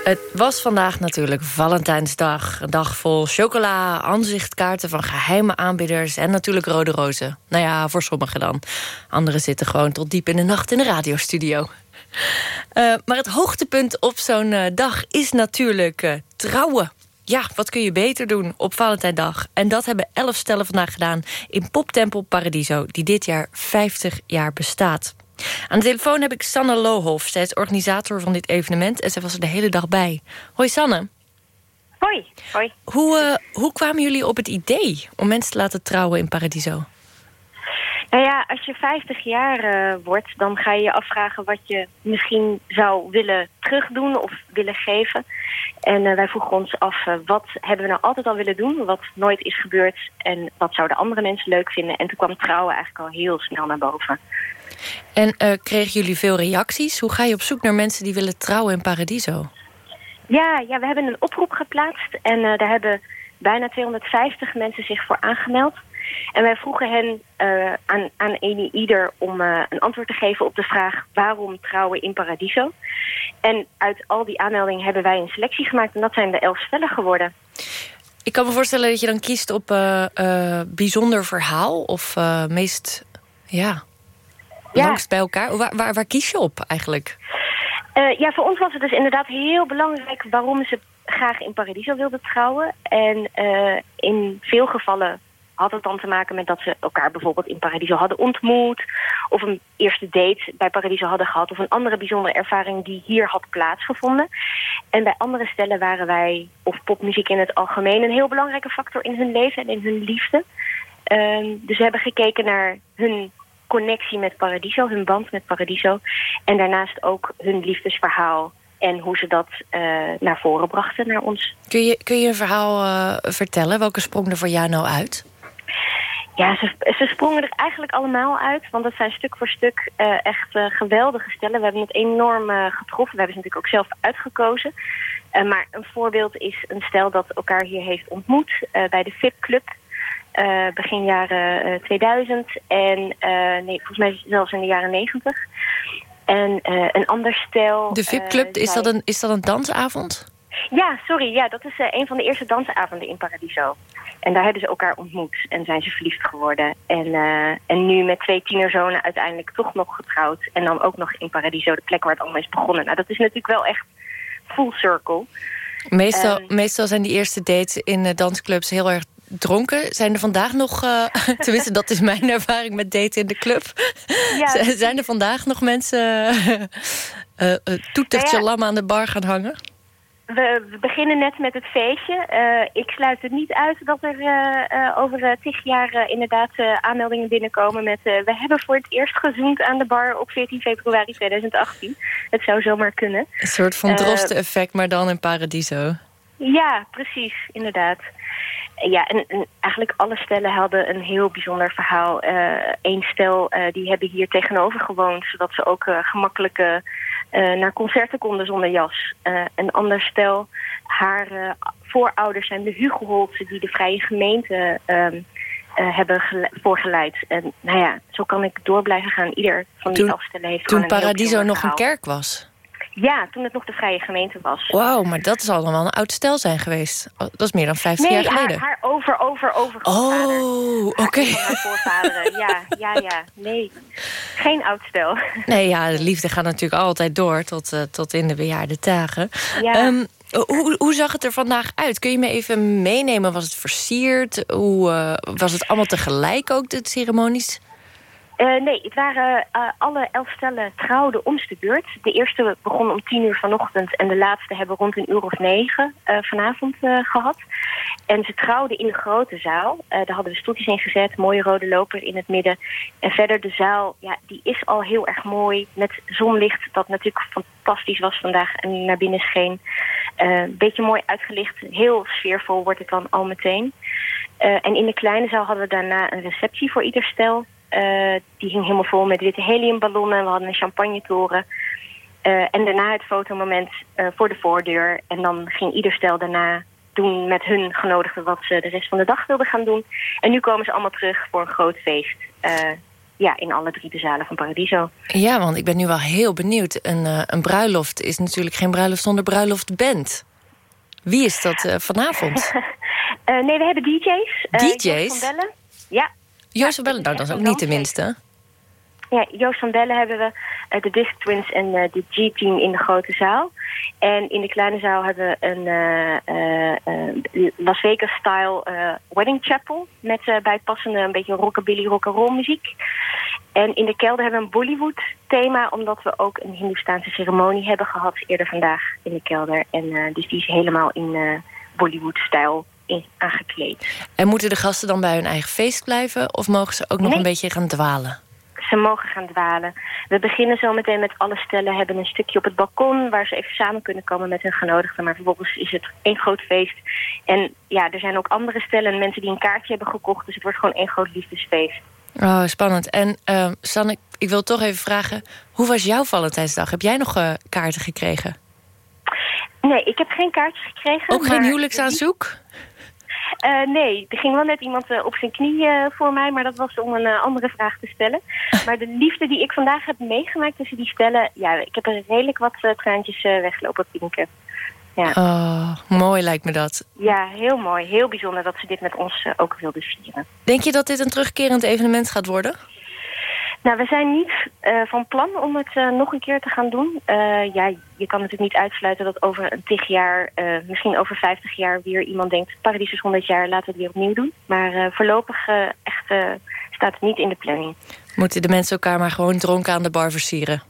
Het was vandaag natuurlijk Valentijnsdag. Een dag vol chocola, aanzichtkaarten van geheime aanbieders... en natuurlijk rode rozen. Nou ja, voor sommigen dan. Anderen zitten gewoon tot diep in de nacht in de radiostudio. Eh, maar het hoogtepunt op zo'n eh, dag is natuurlijk eh, trouwen. Ja, wat kun je beter doen op Valentijndag? En dat hebben elf stellen vandaag gedaan in Poptempel Paradiso... die dit jaar 50 jaar bestaat. Aan de telefoon heb ik Sanne Lohoff. Zij is organisator van dit evenement en zij was er de hele dag bij. Hoi Sanne. Hoi. Hoi. Hoe, eh, hoe kwamen jullie op het idee om mensen te laten trouwen in Paradiso? Nou ja, als je 50 jaar eh, wordt, dan ga je je afvragen wat je misschien zou willen terugdoen of willen geven. En eh, wij vroegen ons af, wat hebben we nou altijd al willen doen, wat nooit is gebeurd en wat zouden andere mensen leuk vinden. En toen kwam trouwen eigenlijk al heel snel naar boven. En eh, kregen jullie veel reacties? Hoe ga je op zoek naar mensen die willen trouwen in Paradiso? Ja, ja we hebben een oproep geplaatst en eh, daar hebben bijna 250 mensen zich voor aangemeld. En wij vroegen hen eh, aan, aan een en ieder om een antwoord te geven op de vraag waarom trouwen in Paradiso. En uit al die aanmeldingen hebben wij een selectie gemaakt en dat zijn de elf stellen geworden. Ik kan me voorstellen dat je dan kiest op bijzonder verhaal... of meest, ja, Ja. langst bij elkaar. Waar, waar, waar kies je op eigenlijk? Eh, ja, voor ons was het dus inderdaad heel belangrijk waarom ze graag in Paradiso wilden trouwen. En eh, in veel gevallen had het dan te maken met dat ze elkaar bijvoorbeeld in Paradiso hadden ontmoet. Of een eerste date bij Paradiso hadden gehad. Of een andere bijzondere ervaring die hier had plaatsgevonden. En bij andere stellen waren wij, of popmuziek in het algemeen, een heel belangrijke factor in hun leven en in hun liefde. Ehm, dus we hebben gekeken naar hun connectie met Paradiso, hun band met Paradiso. En daarnaast ook hun liefdesverhaal en hoe ze dat eh, naar voren brachten naar ons. Kun je, kun je een verhaal eh, vertellen? Welke sprong er voor jou nou uit? Ja, ze, ze sprongen er eigenlijk allemaal uit. Want dat zijn stuk voor stuk eh, echt geweldige stellen. We hebben het enorm getroffen. We hebben ze natuurlijk ook zelf uitgekozen. Maar een voorbeeld is een stel dat elkaar hier heeft ontmoet bij de VIP Eh, begin jaren eh, 2000 en eh, nee, volgens mij zelfs in de jaren 90. En eh, een ander stel... De VIP-club, eh, is, dat een, is dat een dansavond? ja, sorry. Ja, dat is eh, een van de eerste dansavonden in Paradiso. En daar hebben ze elkaar ontmoet en zijn ze verliefd geworden. En, eh, en nu met twee tienerzonen uiteindelijk toch nog getrouwd. En dan ook nog in Paradiso, de plek waar het allemaal is begonnen. Nou, dat is natuurlijk wel echt full circle. Meestal, Ehm. meestal zijn die eerste dates in eh, dansclubs heel erg dronken. Zijn er vandaag nog, eh, tenminste dat is mijn ervaring met daten in de club. Ja. Zijn er vandaag nog mensen eh, toetertje Nou ja. lam aan de bar gaan hangen? We, we beginnen net met het feestje. Ik sluit het niet uit dat er eh, over tig jaar inderdaad aanmeldingen binnenkomen met... we hebben voor het eerst gezoend aan de bar op 14 februari 2018. Het zou zomaar kunnen. Een soort van Eh, drosten-effect, maar dan in Paradiso. Ja, precies, inderdaad. Eh, Ja, en, en eigenlijk alle stellen hadden een heel bijzonder verhaal. Eén stel, eh, die hebben hier tegenover gewoond... zodat ze ook eh, gemakkelijk eh, eh, naar concerten konden zonder jas. Eh, een ander stel, haar eh, voorouders zijn de Hugelholtsen... die de Vrije Gemeente ehm, eh, hebben gele- voorgeleid. En nou ja, zo kan ik door blijven gaan. Ieder van die Toen- elf stellen heeft Toen Paradiso nog een kerk was. Ja, toen het nog de Vrije Gemeente was. Wauw, maar dat is allemaal een oud stel zijn geweest. Oh, Dat is meer dan 50 Nee, jaar geleden. haar, haar over, over, over. Oh, oké. Haar voorvaderen, ja, ja, ja. Nee, geen oud stel. Nee, ja, de liefde gaat natuurlijk altijd door tot, eh, tot in de bejaarde dagen. Ja. Ehm, hoe, hoe zag het er vandaag uit? Kun je me even meenemen? Was het versierd? Hoe, eh, was het allemaal tegelijk ook, de ceremonies? Eh, nee, het waren eh, alle elf stellen trouwden om de beurt. De eerste begon om tien uur vanochtend en de laatste hebben rond een uur of negen eh, vanavond eh, gehad. En ze trouwden in de grote zaal. Daar hadden we stoeltjes in gezet, mooie rode loper in het midden. En verder de zaal, ja, die is al heel erg mooi met zonlicht dat natuurlijk fantastisch was vandaag en naar binnen scheen. Een beetje mooi uitgelicht, heel sfeervol wordt het dan al meteen. En in de kleine zaal hadden we daarna een receptie voor ieder stel. Eh, die ging helemaal vol met witte heliumballonnen. We hadden een champagnetoren. Eh, en daarna het fotomoment eh, voor de voordeur. En dan ging ieder stel daarna doen met hun genodigden wat ze de rest van de dag wilden gaan doen. En nu komen ze allemaal terug voor een groot feest. Ja, in alle drie de zalen van Paradiso. Ja, want ik ben nu wel heel benieuwd. Een, een bruiloft is natuurlijk geen bruiloft zonder bruiloftband. Wie is dat vanavond? Nee, we hebben DJ's. DJ's? Van Bellen. Ja, Joost van Bellen, nou dat is ook niet de minste. Ja, Joost van Bellen hebben we, eh, de Disc Twins en eh, de G-Team in de grote zaal. En in de kleine zaal hebben we een eh, Las Vegas-style wedding chapel... met bijpassende een beetje rockabilly rock'n'roll muziek. En in de kelder hebben we een Bollywood-thema... omdat we ook een Hindoestaanse ceremonie hebben gehad eerder vandaag in de kelder. En dus die is helemaal in Bollywood-stijl aangekleed. En moeten de gasten dan bij hun eigen feest blijven... of mogen ze ook nog Nee. een beetje gaan dwalen? Ze mogen gaan dwalen. We beginnen zo meteen met alle stellen hebben een stukje op het balkon... waar ze even samen kunnen komen met hun genodigden. Maar vervolgens is het één groot feest. En ja, er zijn ook andere stellen en mensen die een kaartje hebben gekocht. Dus het wordt gewoon één groot liefdesfeest. Oh, spannend. En uh, Sanne, ik, ik wil toch even vragen... hoe was jouw Valentijnsdag? Heb jij nog uh, kaarten gekregen? Nee, ik heb geen kaartjes gekregen. Ook geen huwelijksaanzoek? Uh, nee, er ging wel net iemand uh, op zijn knie uh, voor mij, maar dat was om een andere vraag te stellen. maar de liefde die ik vandaag heb meegemaakt tussen die stellen, ja, ik heb er redelijk wat traantjes weglopen pinken. Ja. Oh, mooi lijkt me dat. Ja, heel mooi. Heel bijzonder dat ze dit met ons ook wilden vieren. Denk je dat dit een terugkerend evenement gaat worden? Nou, we zijn niet uh, van plan om het uh, nog een keer te gaan doen. Uh, ja, je kan natuurlijk niet uitsluiten dat over een tig jaar, misschien over 50 jaar, weer iemand denkt: Paradies is 100 jaar, laten we het weer opnieuw doen. Maar voorlopig echt staat het niet in de planning. Moeten de mensen elkaar maar gewoon dronken aan de bar versieren?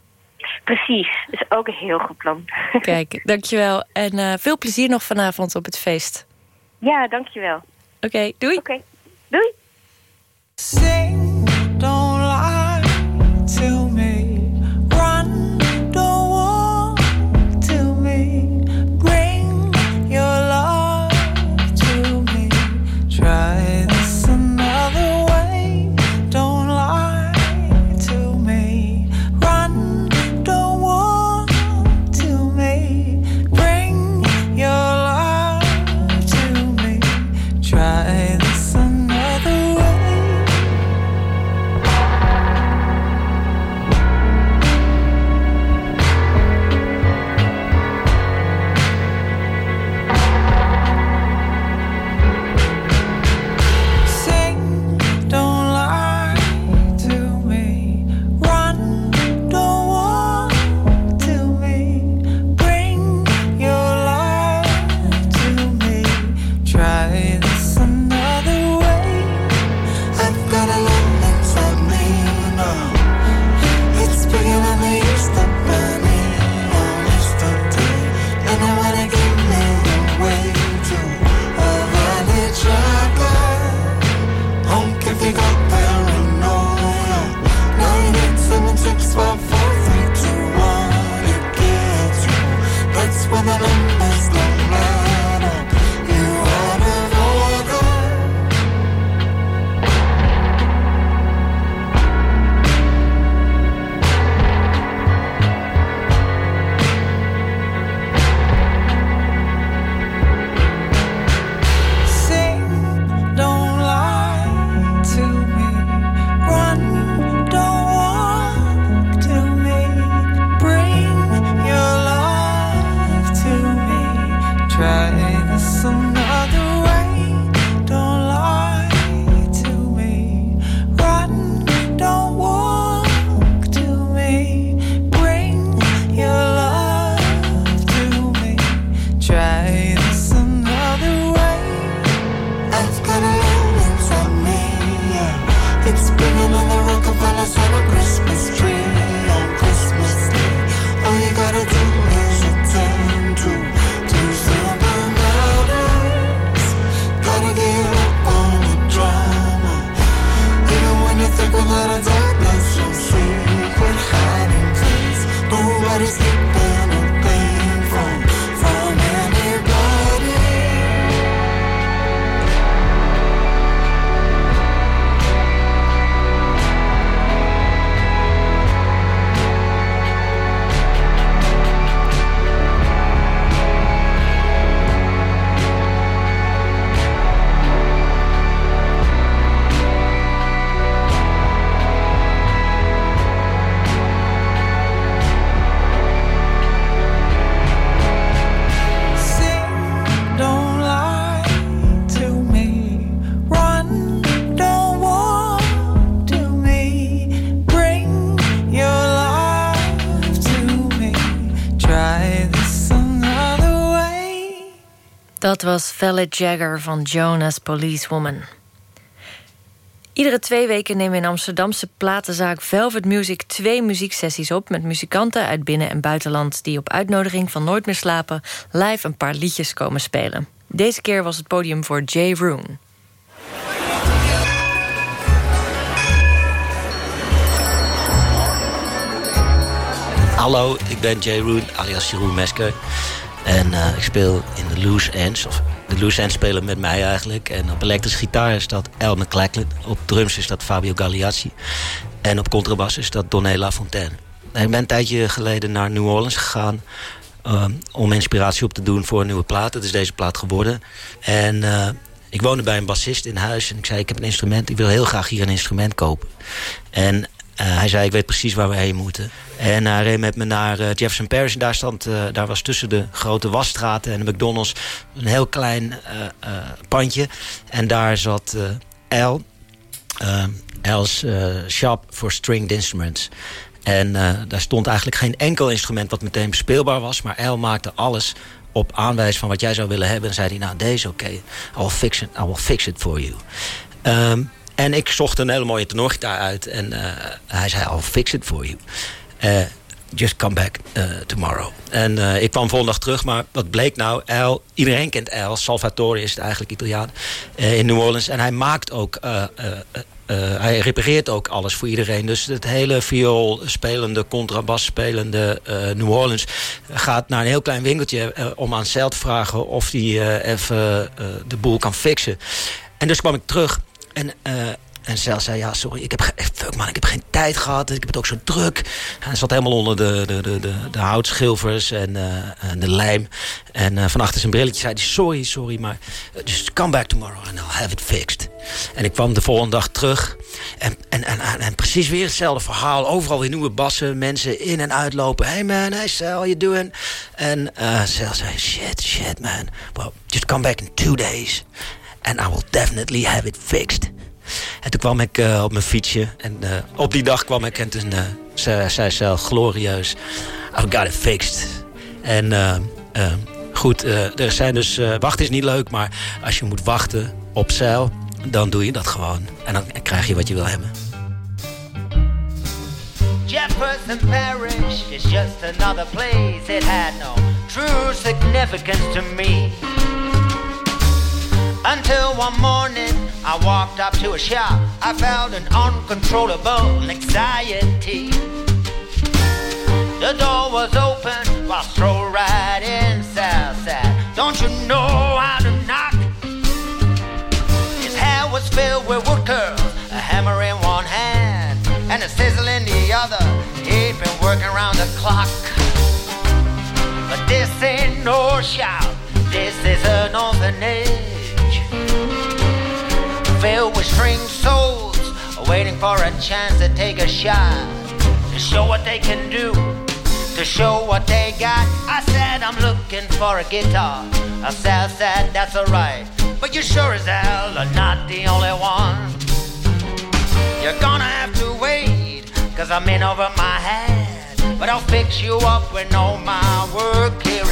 Precies, dat is ook een heel goed plan. Kijk, dankjewel. En veel plezier nog vanavond op het feest. Ja, dankjewel. Oké, okay, doei. Oké, okay. doei. Sing, Dat was Velvet Jagger van Jonas Policewoman. Iedere twee weken nemen in Amsterdamse platenzaak Velvet Music twee muzieksessies op met muzikanten uit binnen- en buitenland die op uitnodiging van Nooit meer slapen live een paar liedjes komen spelen. Deze keer was het podium voor Jay Roon. Hallo, ik ben Jay Roon, alias Jeroen Mesker. En eh, ik speel in de Loose Ends. Of de Loose Ends spelen met mij eigenlijk. En op elektrische gitaar is dat El McLachlan. Op drums is dat Fabio Gagliazzi. En op contrabas is dat Donné Lafontaine. Ik ben een tijdje geleden naar New Orleans gegaan... um, om inspiratie op te doen voor een nieuwe plaat. Dat is deze plaat geworden. En uh, ik woonde bij een bassist in huis. En ik zei, ik heb een instrument. Ik wil heel graag hier een instrument kopen. En hij zei, ik weet precies waar we heen moeten. En hij reed met me naar uh, Jefferson Parish. En daar, stond, uh, daar was tussen de grote wasstraten en de McDonald's... een heel klein pandje. En daar zat L. L's Shop for Stringed Instruments. En daar stond eigenlijk geen enkel instrument wat meteen bespeelbaar was. Maar L maakte alles op aanwijs van wat jij zou willen hebben. En zei hij, nou deze oké. I, will fix it, I will fix it for you. Um, en ik zocht een hele mooie tenorgitaar uit. En hij zei, I'll fix it for you. Uh, just come back uh, tomorrow. En uh, ik kwam volgende dag terug, maar wat bleek nou? El, iedereen kent El, Salvatore is het eigenlijk Italiaan, in New Orleans. En hij maakt ook, hij repareert ook alles voor iedereen. Dus het hele viool spelende, contrabas spelende New Orleans... gaat naar een heel klein winkeltje om aan Cel te vragen... of hij even de boel kan fixen. En dus kwam ik terug en... En Cel zei, ja, sorry, ik heb, man, ik heb geen tijd gehad. Ik heb het ook zo druk. Hij zat helemaal onder de, de, de, de, de houtschilfers en, uh, en de lijm. En uh, van achter zijn brilletje zei hij, sorry, sorry, maar uh, just come back tomorrow and I'll have it fixed. En ik kwam de volgende dag terug. En, en, en, precies weer hetzelfde verhaal. Overal weer nieuwe bassen, mensen in en uitlopen. Hey man, hey Cel, how you doing? En Cel zei, shit, shit man. Well, just come back in two days. And I will definitely have it fixed. En toen kwam ik uh, op mijn fietsje. En uh, op die dag kwam ik en toen zei, zei ze glorieus... I've got it fixed. En goed, er zijn dus... wachten is niet leuk, maar als je moet wachten op zeil... dan doe je dat gewoon. En dan krijg je wat je wil hebben. Jefferson Parish is just another place. It had no true significance to me. Until one morning I walked up to a shop. I felt an uncontrollable anxiety. The door was open, I strolled right in. Southside, don't you know how to knock? His hair was filled with wood curls, a hammer in one hand and a sizzle in the other. He'd been working around the clock. But this ain't no shop, this is an orphanage filled with string souls, waiting for a chance to take a shot, to show what they can do, to show what they got. I said I'm looking for a guitar. I said, said that's alright, but you sure as hell are not the only one. You're gonna have to wait, cause I'm in over my head, but I'll fix you up when all my work here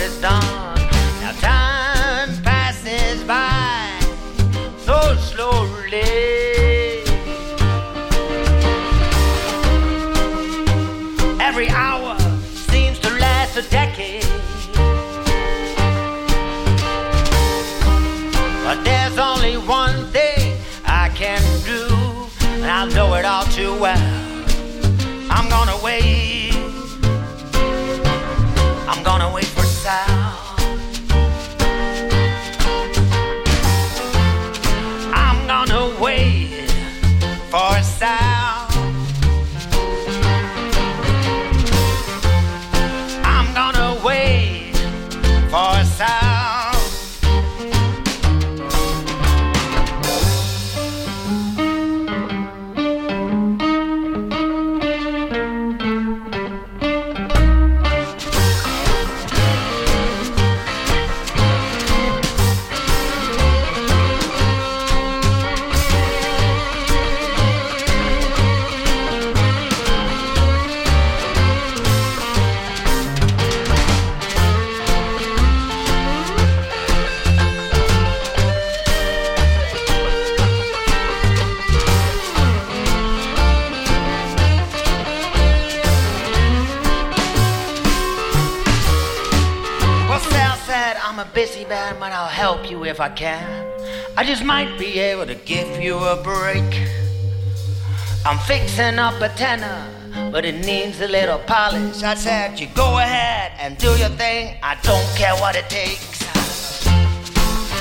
fixing up a tenor, but it needs a little polish. I said, you go ahead and do your thing. I don't care what it takes.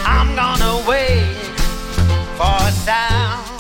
I'm gonna wait for a sound.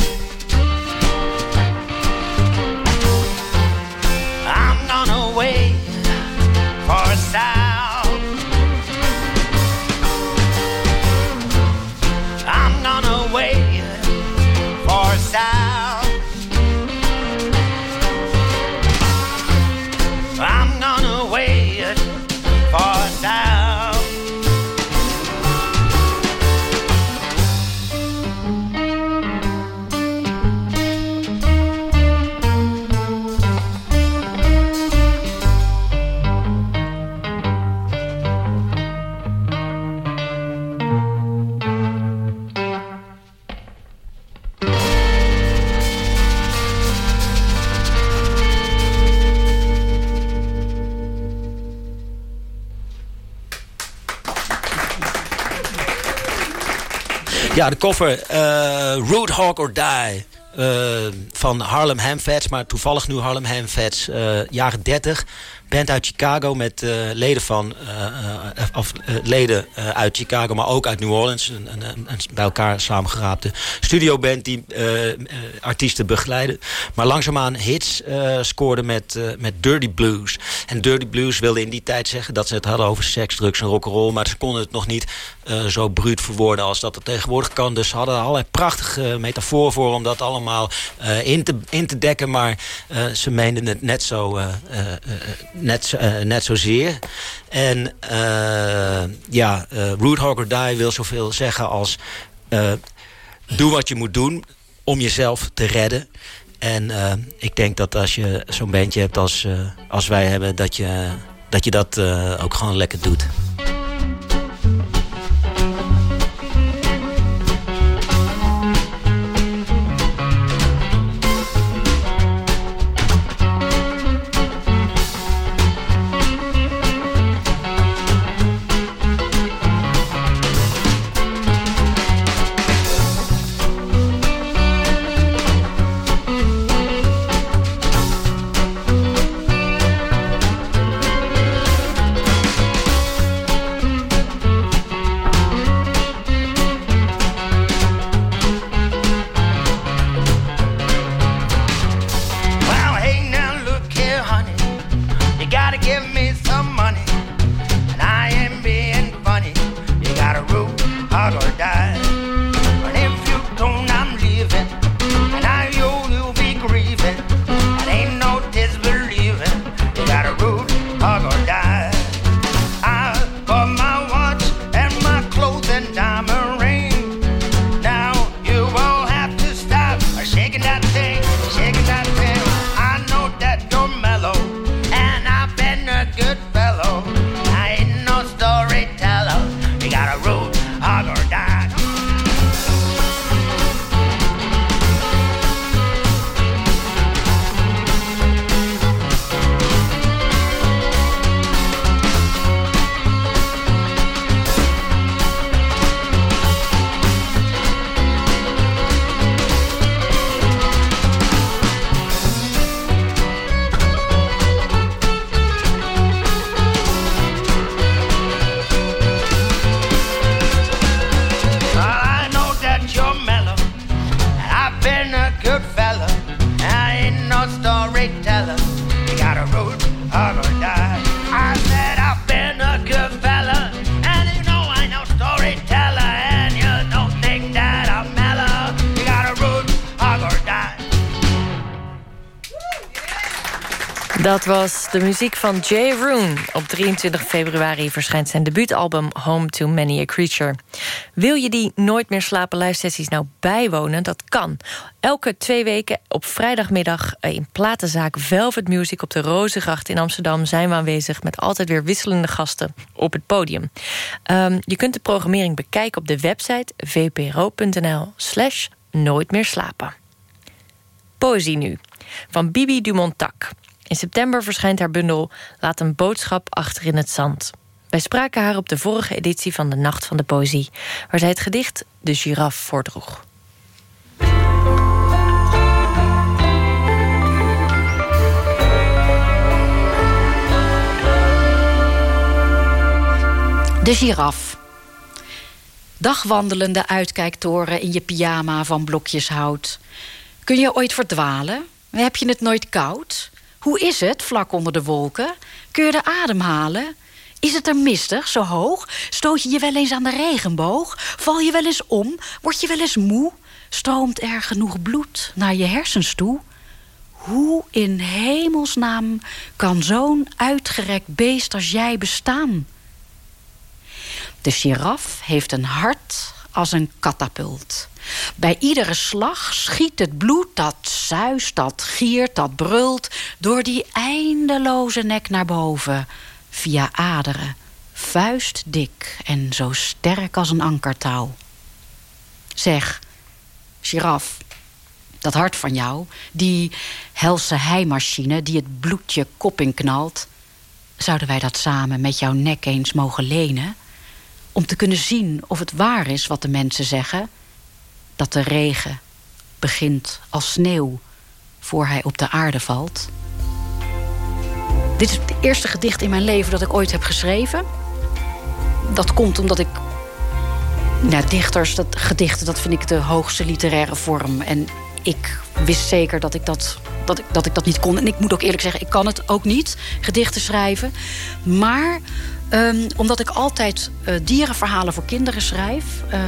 Ja, de koffer eh Roadhog or Die. eh, van Harlem Hamfats, maar toevallig nu Harlem Hamfats, eh jaren 30. Band uit Chicago met eh, leden van eh, eh, of, leden uit Chicago, maar ook uit New Orleans. Een, bij elkaar samengeraapte studioband die artiesten begeleiden. Maar langzaamaan hits scoorde met, met Dirty Blues. En Dirty Blues wilde in die tijd zeggen dat ze het hadden over seks, drugs en rock'n'roll. Maar ze konden het nog niet zo bruut verwoorden als dat het tegenwoordig kan. Dus ze hadden allerlei prachtige metaforen voor om dat allemaal in, te, in te dekken. Maar ze meenden het net zo, net, eh, net zozeer. En eh, ja, Roadhog or Die wil zoveel zeggen als... eh, doe wat je moet doen om jezelf te redden. En ik denk dat als je zo'n bandje hebt als, als wij hebben... dat je dat, je dat ook gewoon lekker doet. Dat was de muziek van Jay Roon. Op 23 februari verschijnt zijn debuutalbum Home to Many a Creature. Wil je die Nooit meer slapen live sessies nou bijwonen? Dat kan. Elke twee weken op vrijdagmiddag in platenzaak Velvet Music... op de Rozengracht in Amsterdam zijn we aanwezig... met altijd weer wisselende gasten op het podium. Ehm, je kunt de programmering bekijken op de website vpro.nl slash nooit slapen. Poëzie nu, van Bibi Dumontac. In september verschijnt haar bundel Laat een boodschap achter in het zand. Wij spraken haar op de vorige editie van de Nacht van de Poëzie... waar zij het gedicht De Giraf voordroeg. De giraf. Dagwandelende uitkijktoren in je pyjama van blokjes hout. Kun je ooit verdwalen? Heb je het nooit koud? Hoe is het vlak onder de wolken? Kun je de adem halen? Is het er mistig, zo hoog? Stoot je je wel eens aan de regenboog? Val je wel eens om? Word je wel eens moe? Stroomt er genoeg bloed naar je hersens toe? Hoe in hemelsnaam kan zo'n uitgerekt beest als jij bestaan? De giraf heeft een hart als een katapult. Bij iedere slag schiet het bloed dat zuist, dat giert, dat brult... door die eindeloze nek naar boven, via aderen. Vuistdik en zo sterk als een ankertouw. Zeg, giraf, dat hart van jou... die helse heimachine die het bloed je kop inknalt... zouden wij dat samen met jouw nek eens mogen lenen om te kunnen zien of het waar is wat de mensen zeggen... dat de regen begint als sneeuw voor hij op de aarde valt. Dit is het eerste gedicht in mijn leven dat ik ooit heb geschreven. Dat komt omdat ik... Nou, dichters, dat, gedichten, dat vind ik de hoogste literaire vorm. En ik wist zeker dat ik dat, dat, ik, dat ik dat niet kon. En ik moet ook eerlijk zeggen, ik kan het ook niet, gedichten schrijven. Maar Um, omdat ik altijd uh, dierenverhalen voor kinderen schrijf, uh,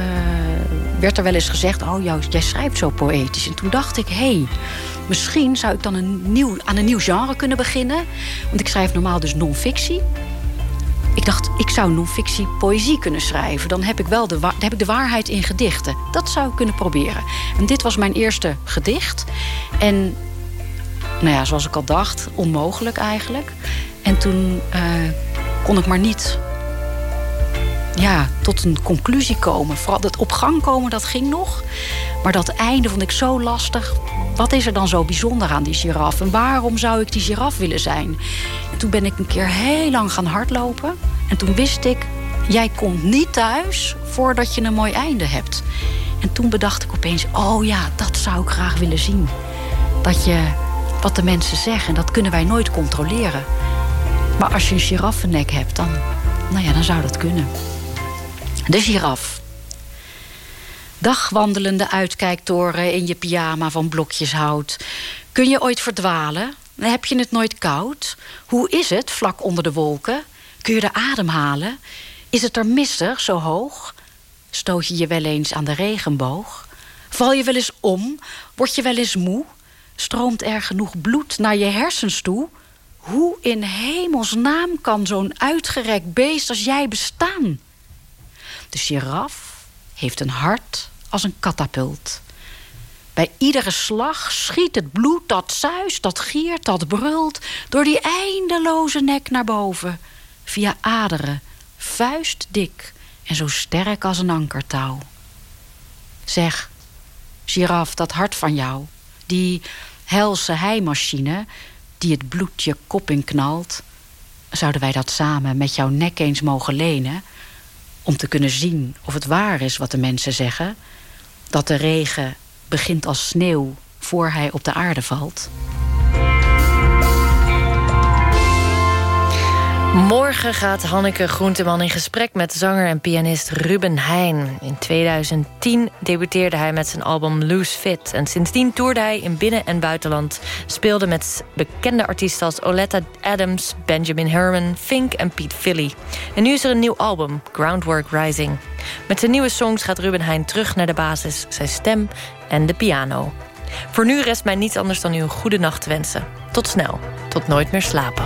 werd er wel eens gezegd: Oh, jou, jij schrijft zo poëtisch. En toen dacht ik: hé, hey, misschien zou ik dan een nieuw, aan een nieuw genre kunnen beginnen. Want ik schrijf normaal dus non-fictie. Ik dacht, ik zou non-fictie poëzie kunnen schrijven. Dan heb ik wel de, heb ik de waarheid in gedichten. Dat zou ik kunnen proberen. En dit was mijn eerste gedicht. En nou ja, zoals ik al dacht, onmogelijk eigenlijk. En toen uh, kon ik maar niet ja, tot een conclusie komen. Vooral dat op gang komen, dat ging nog. Maar dat einde vond ik zo lastig. Wat is er dan zo bijzonder aan die giraf? En waarom zou ik die giraf willen zijn? En toen ben ik een keer heel lang gaan hardlopen. En toen wist ik, jij komt niet thuis voordat je een mooi einde hebt. En toen bedacht ik opeens, oh ja, dat zou ik graag willen zien. Dat je, wat de mensen zeggen, dat kunnen wij nooit controleren. Maar als je een giraffennek hebt, dan, nou ja, dan zou dat kunnen. De giraf. Dagwandelende uitkijktoren in je pyjama van blokjes hout. Kun je ooit verdwalen? Heb je het nooit koud? Hoe is het vlak onder de wolken? Kun je de adem halen? Is het er mistig zo hoog? Stoot je je wel eens aan de regenboog? Val je wel eens om? Word je wel eens moe? Stroomt er genoeg bloed naar je hersens toe? Hoe in hemelsnaam kan zo'n uitgerekt beest als jij bestaan? De giraf heeft een hart als een katapult. Bij iedere slag schiet het bloed dat zuist, dat giert, dat brult... door die eindeloze nek naar boven. Via aderen, vuistdik en zo sterk als een ankertouw. Zeg, giraf, dat hart van jou, die helse heimachine die het bloed je kop inknalt... zouden wij dat samen met jouw nek eens mogen lenen... om te kunnen zien of het waar is wat de mensen zeggen... dat de regen begint als sneeuw voor hij op de aarde valt... Morgen gaat Hanneke Groenteman in gesprek met zanger en pianist Ruben Heijn. In 2010 debuteerde hij met zijn album Loose Fit. En sindsdien toerde hij in binnen- en buitenland. Speelde met bekende artiesten als Oletta Adams, Benjamin Herman, Fink en Pete Philly. En nu is er een nieuw album, Groundwork Rising. Met zijn nieuwe songs gaat Ruben Heijn terug naar de basis, zijn stem en de piano. Voor nu rest mij niets anders dan u een goede nacht te wensen. Tot snel, tot nooit meer slapen.